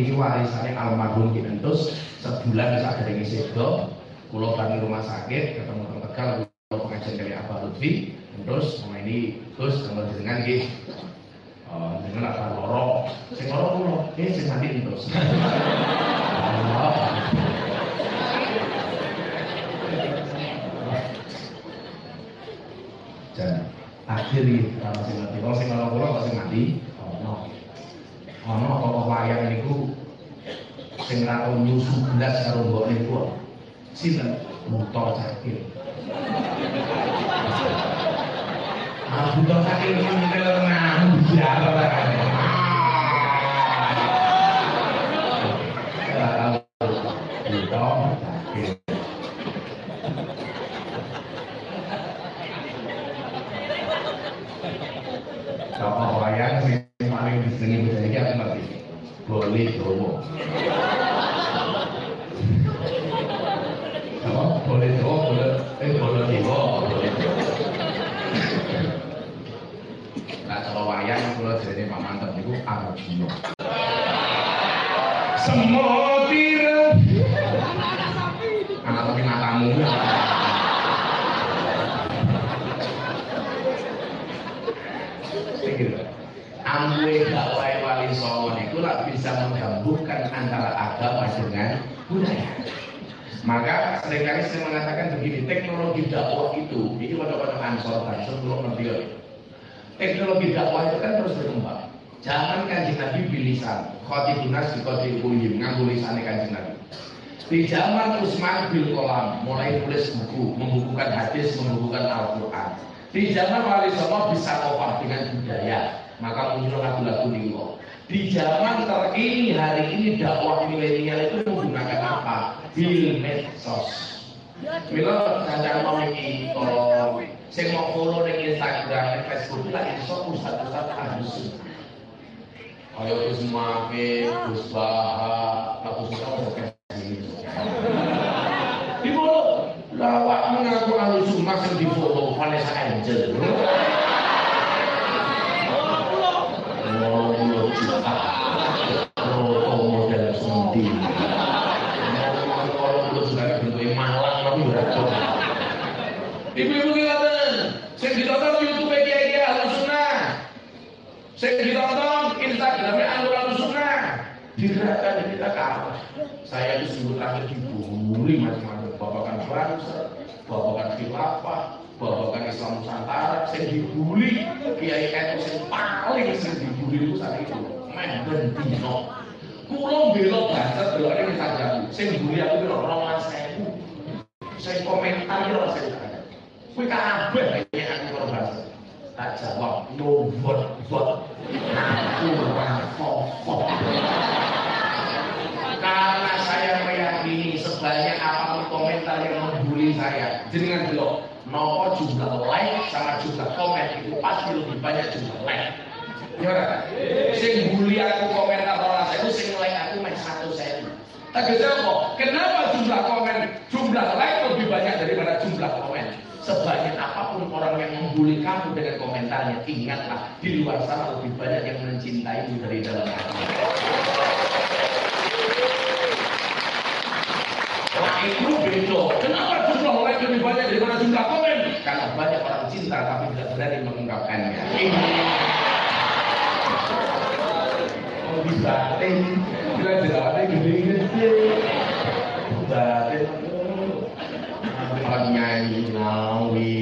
niki warisane almarhum Ki Entus sebulan bisa ada yang sedo kula di rumah sakit ketemu teng Tegal kula pengajian kali Abah Lutfi terus sama ini terus sama dengan ki dengan oh, apa loro. Sing loro kula eh sing sandi Entus. Jangan akhirnya kalau sing sing nasarullah itu sila motor sakit Ah, sakit kan kita lemah, biar Kalau paling disenengi bisa iki. Boleh dong. Arjuna. Semotir. Anak tapi matamu. Pikir. Amwe dakwah wali songo niku lah bisa menggabungkan antara agama dengan budaya. Maka sering kali saya mengatakan begini, teknologi dakwah itu, ini pada-pada ansor dan sebelum nanti Teknologi dakwah itu kan terus berkembang. Jangan kanjeng Nabi bilisan, khotibunas di khotibuyim, nganggu lisannya kanjeng Nabi. Di zaman Utsman bin Kolam mulai tulis buku, membukukan hadis, membukukan Al-Quran. Di zaman Wali Songo bisa kopah dengan budaya, maka muncul lagu-lagu lingko. Di zaman terkini hari ini dakwah milenial itu menggunakan apa? Bil medsos. Mila kancan mau iki kalau sing mau follow ning Instagram, Facebook lah iso ustaz-ustaz ahlus Ayo Gus Mafe, Gus Baha, Gus Baha, di follow, lawak mengaku ahlus sunnah sing di follow Vanessa Angel. Oh, juta. Roto model sendi. Kalau belum sudah bentuknya malang tapi berat. Ibu-ibu ngatakan, sing ditonton YouTube kiai kiai ahlus sunnah. Sing ditonton Instagramnya anggota ahlus sunnah. Digerakkan kita kalah. Saya sungguh terakhir dibully macam-macam. Babakan bangsa, babakan khilafah, babakan Islam Nusantara. Saya dibully. Kiai itu yang paling sering dibully itu saat itu. Main bendino. Kulo belok bahasa belok ini Instagram. Saya bully aku belok orang saya Saya komentar ya saya Kuwi kabeh nek aku karo bahasa. Tak jawab no vote vote. Aku ora fofo. Karena saya meyakini sebanyak apa pun komentar membuli saya, jenengan belok nopo jumlah like sama jumlah komen itu pasti lebih banyak jumlah like. Ya? Sing bully aku komentar ora saya sing like aku main satu saya. Tapi apa? Kenapa jumlah komen, jumlah like lebih banyak daripada jumlah komen? Sebanyak apa pun orang yang membuli kamu dengan komentarnya, ingatlah di luar sana lebih banyak yang mencintaimu dari dalam hati. Nah itu. Kenapa jumlah like lebih banyak daripada jumlah komen? Karena banyak orang cinta tapi tidak berani mengungkapkannya. Oh bisa, bila jerawatnya gede-gede. Batin, nyanyi nawiti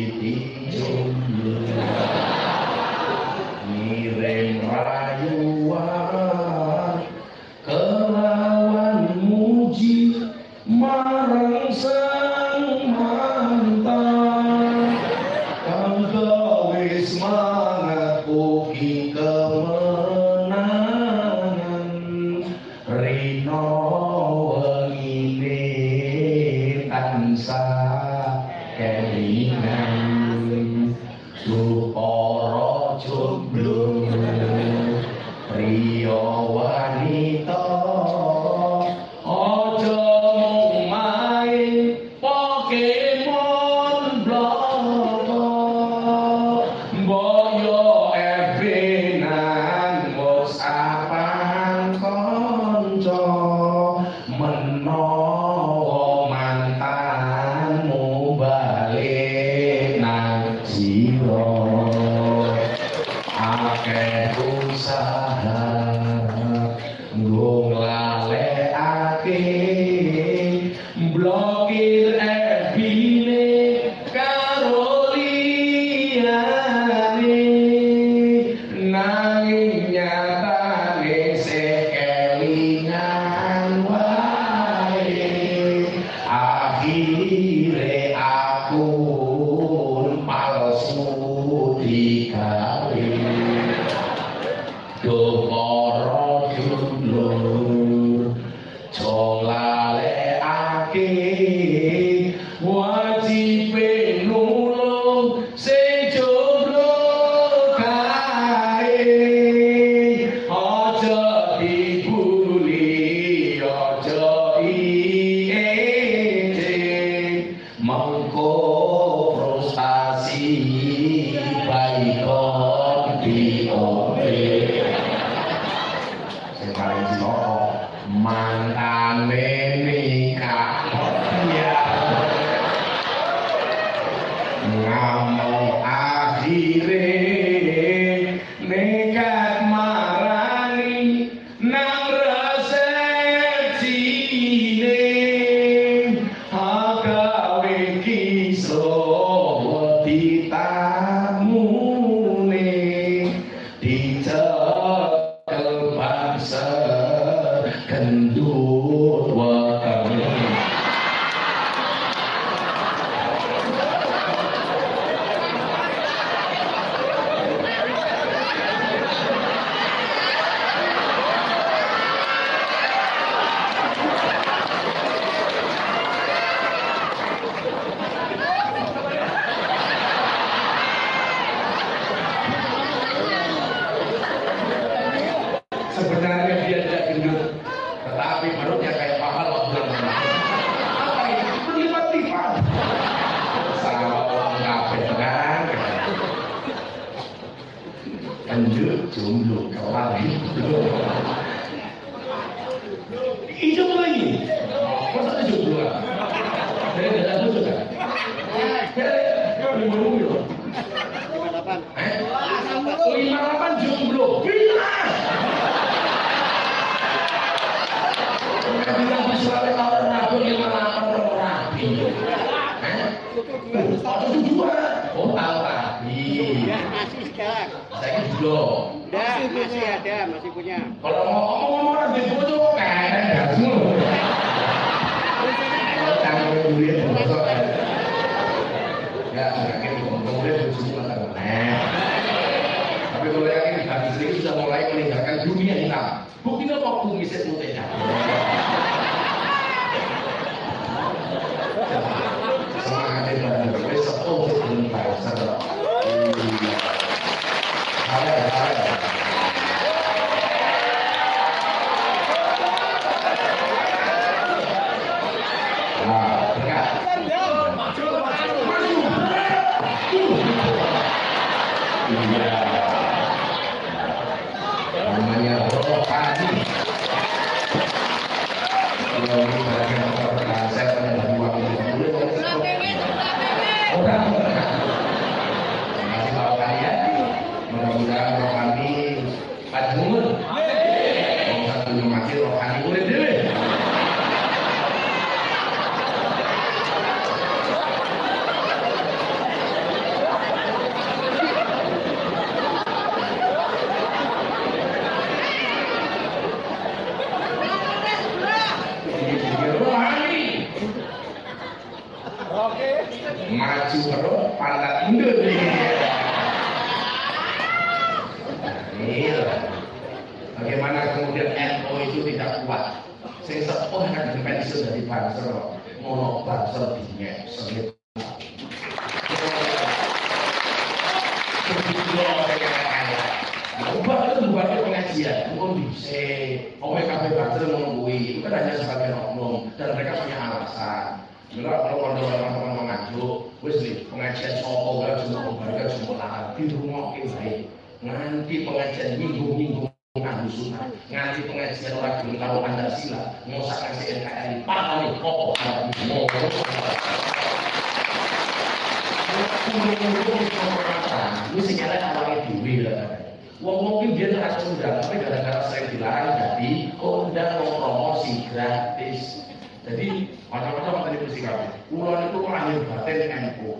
mulai itu lahir batin NU.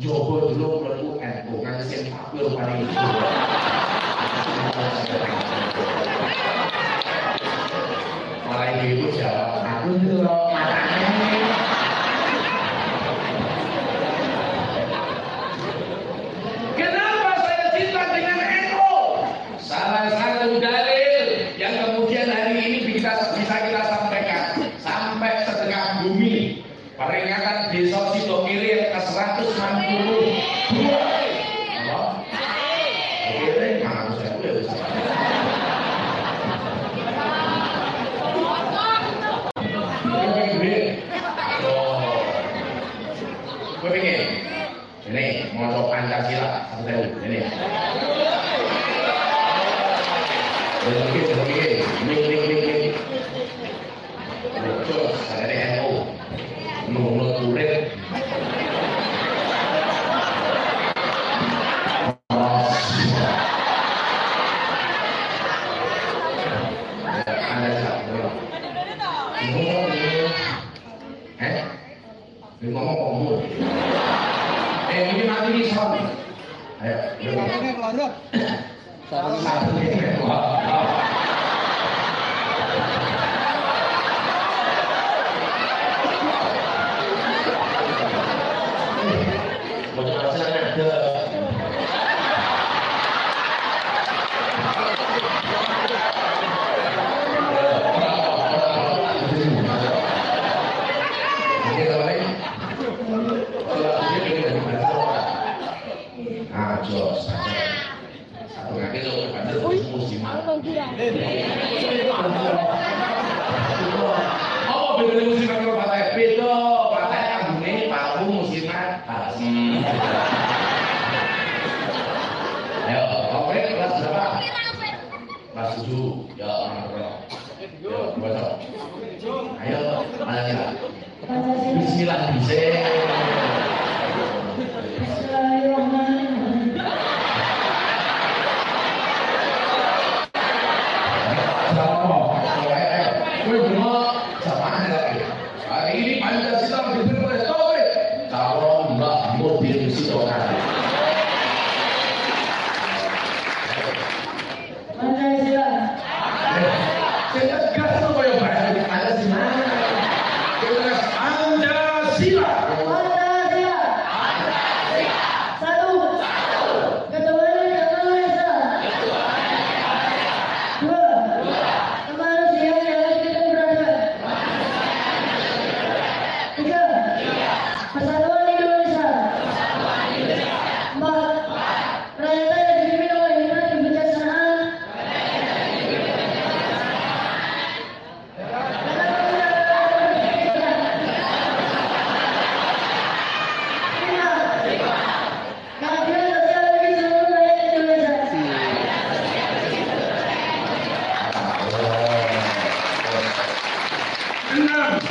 Jogo dulu kulon itu NU. Nanti saya takwil itu. Malah jawab.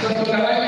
Então, trabalho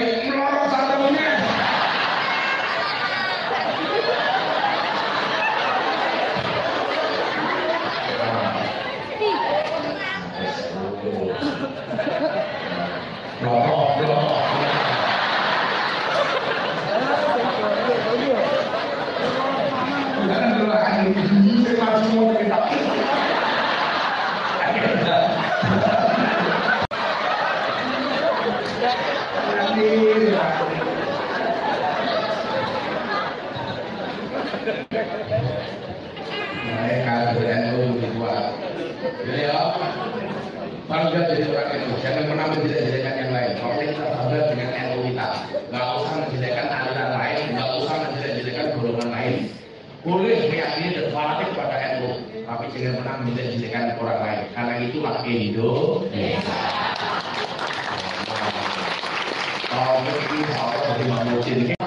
orang lain. Karena itu pakai hidup. Iya. Kalau mungkin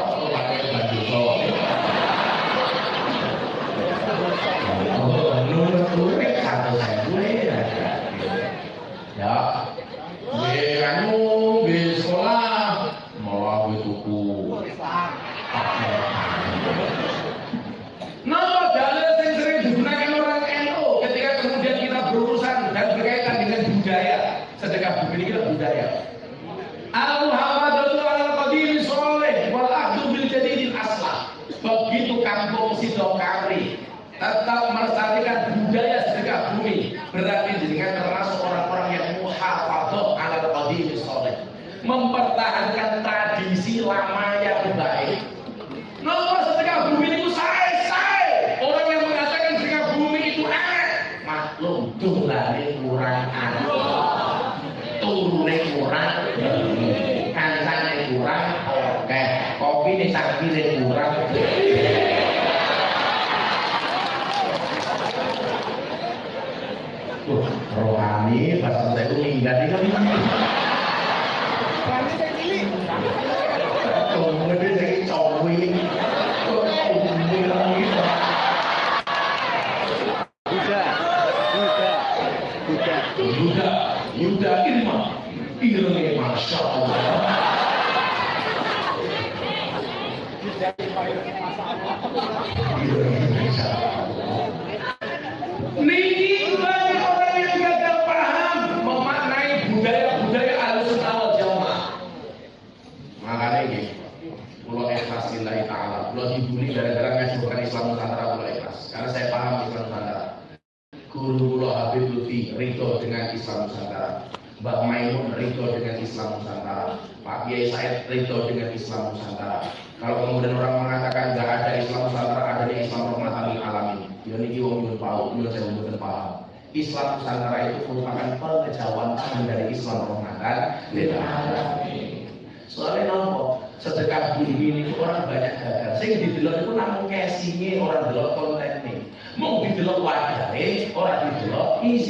ridho dengan Islam Nusantara. Kalau kemudian orang mengatakan nggak ada Islam Nusantara, ada di Islam Romawi alami. Ya ini wong yo pau, yo saya mboten paham. Islam Nusantara itu merupakan pengejawantahan dari Islam Romawi lil Alamin. Soalnya nopo sedekah bumi ini orang banyak gagal. Sing didelok itu namun casingnya orang dalam konten ini. Mau wajah ini, orang didelok ini.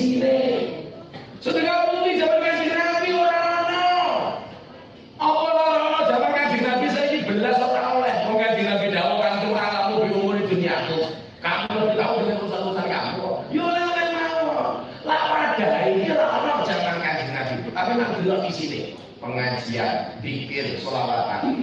Sedekah bumi zaman pengajian, pikir, selawatan,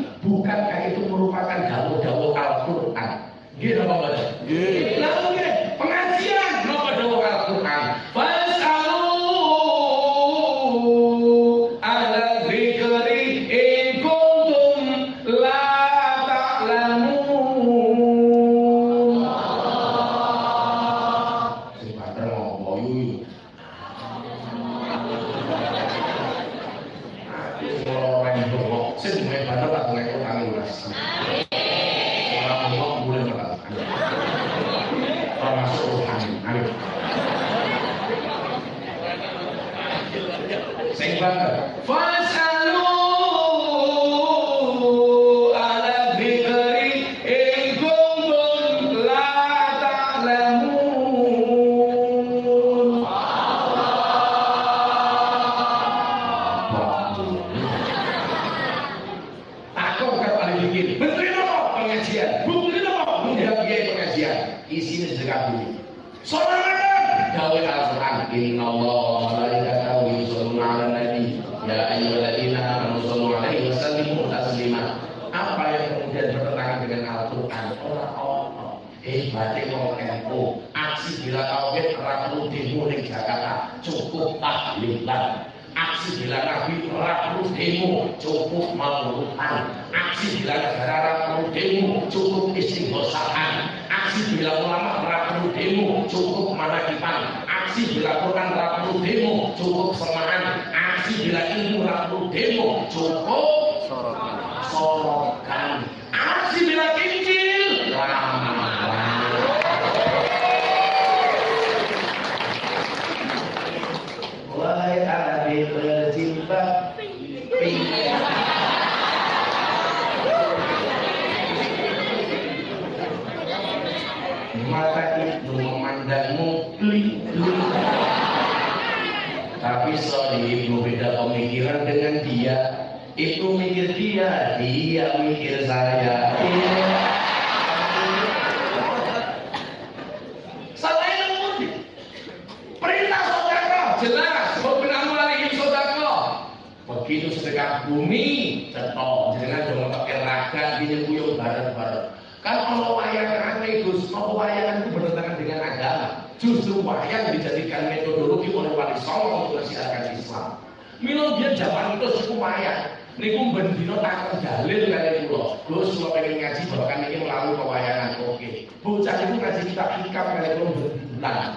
tangan.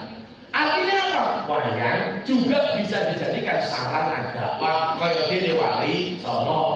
Artinya apa? Wayang juga bisa dijadikan sarana dakwah kayak dene wali sono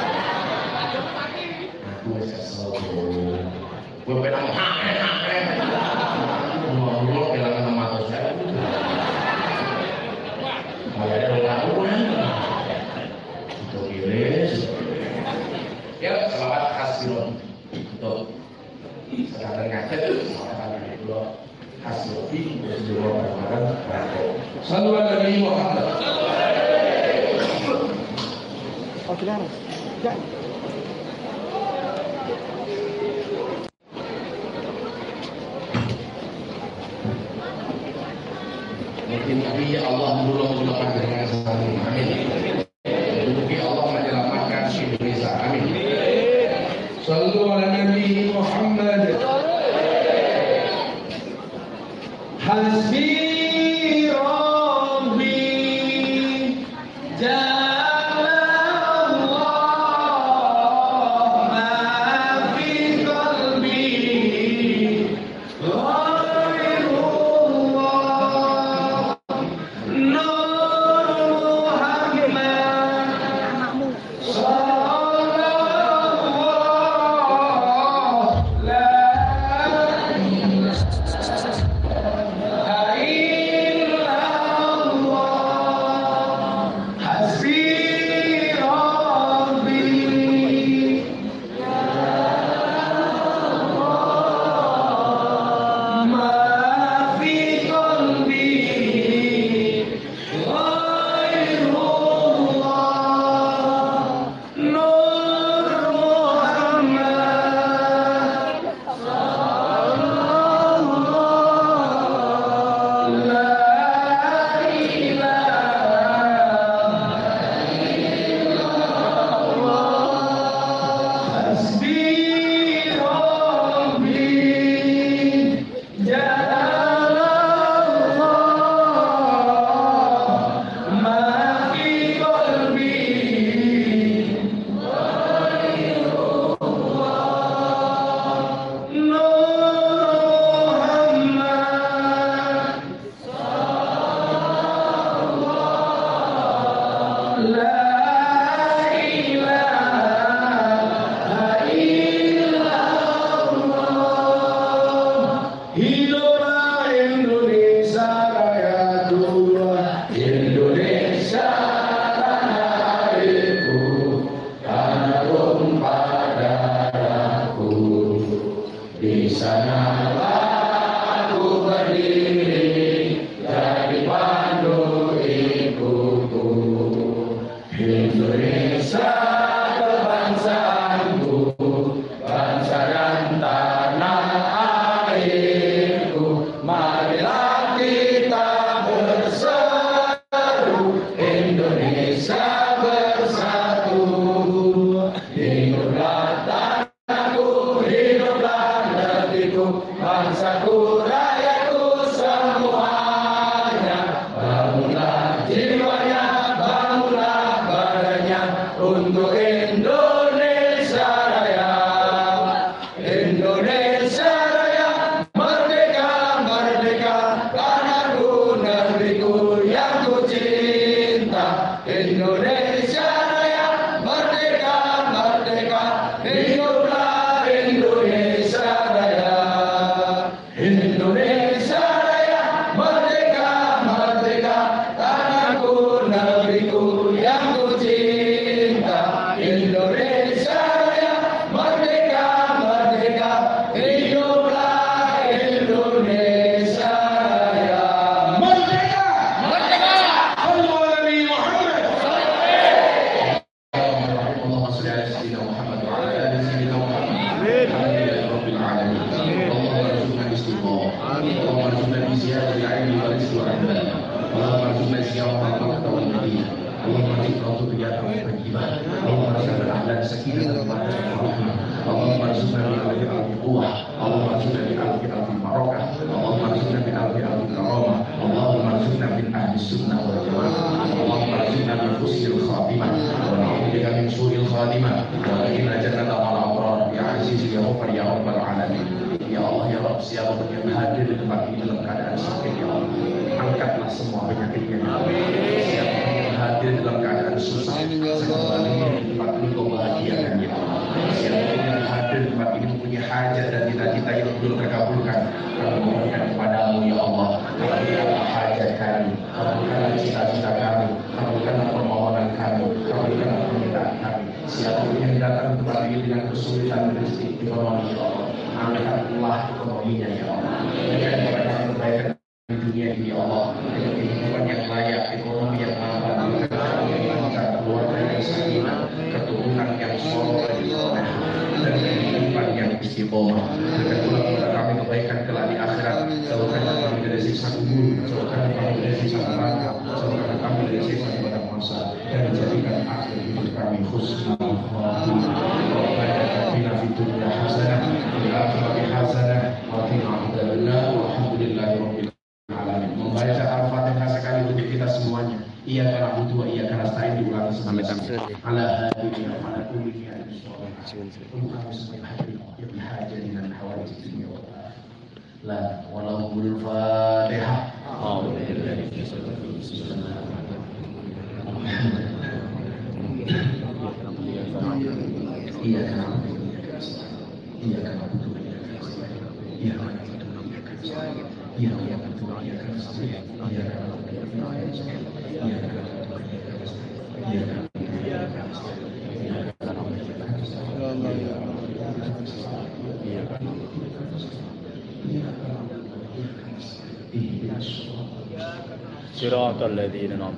tapi ya Allah selalu. Amin.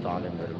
大点的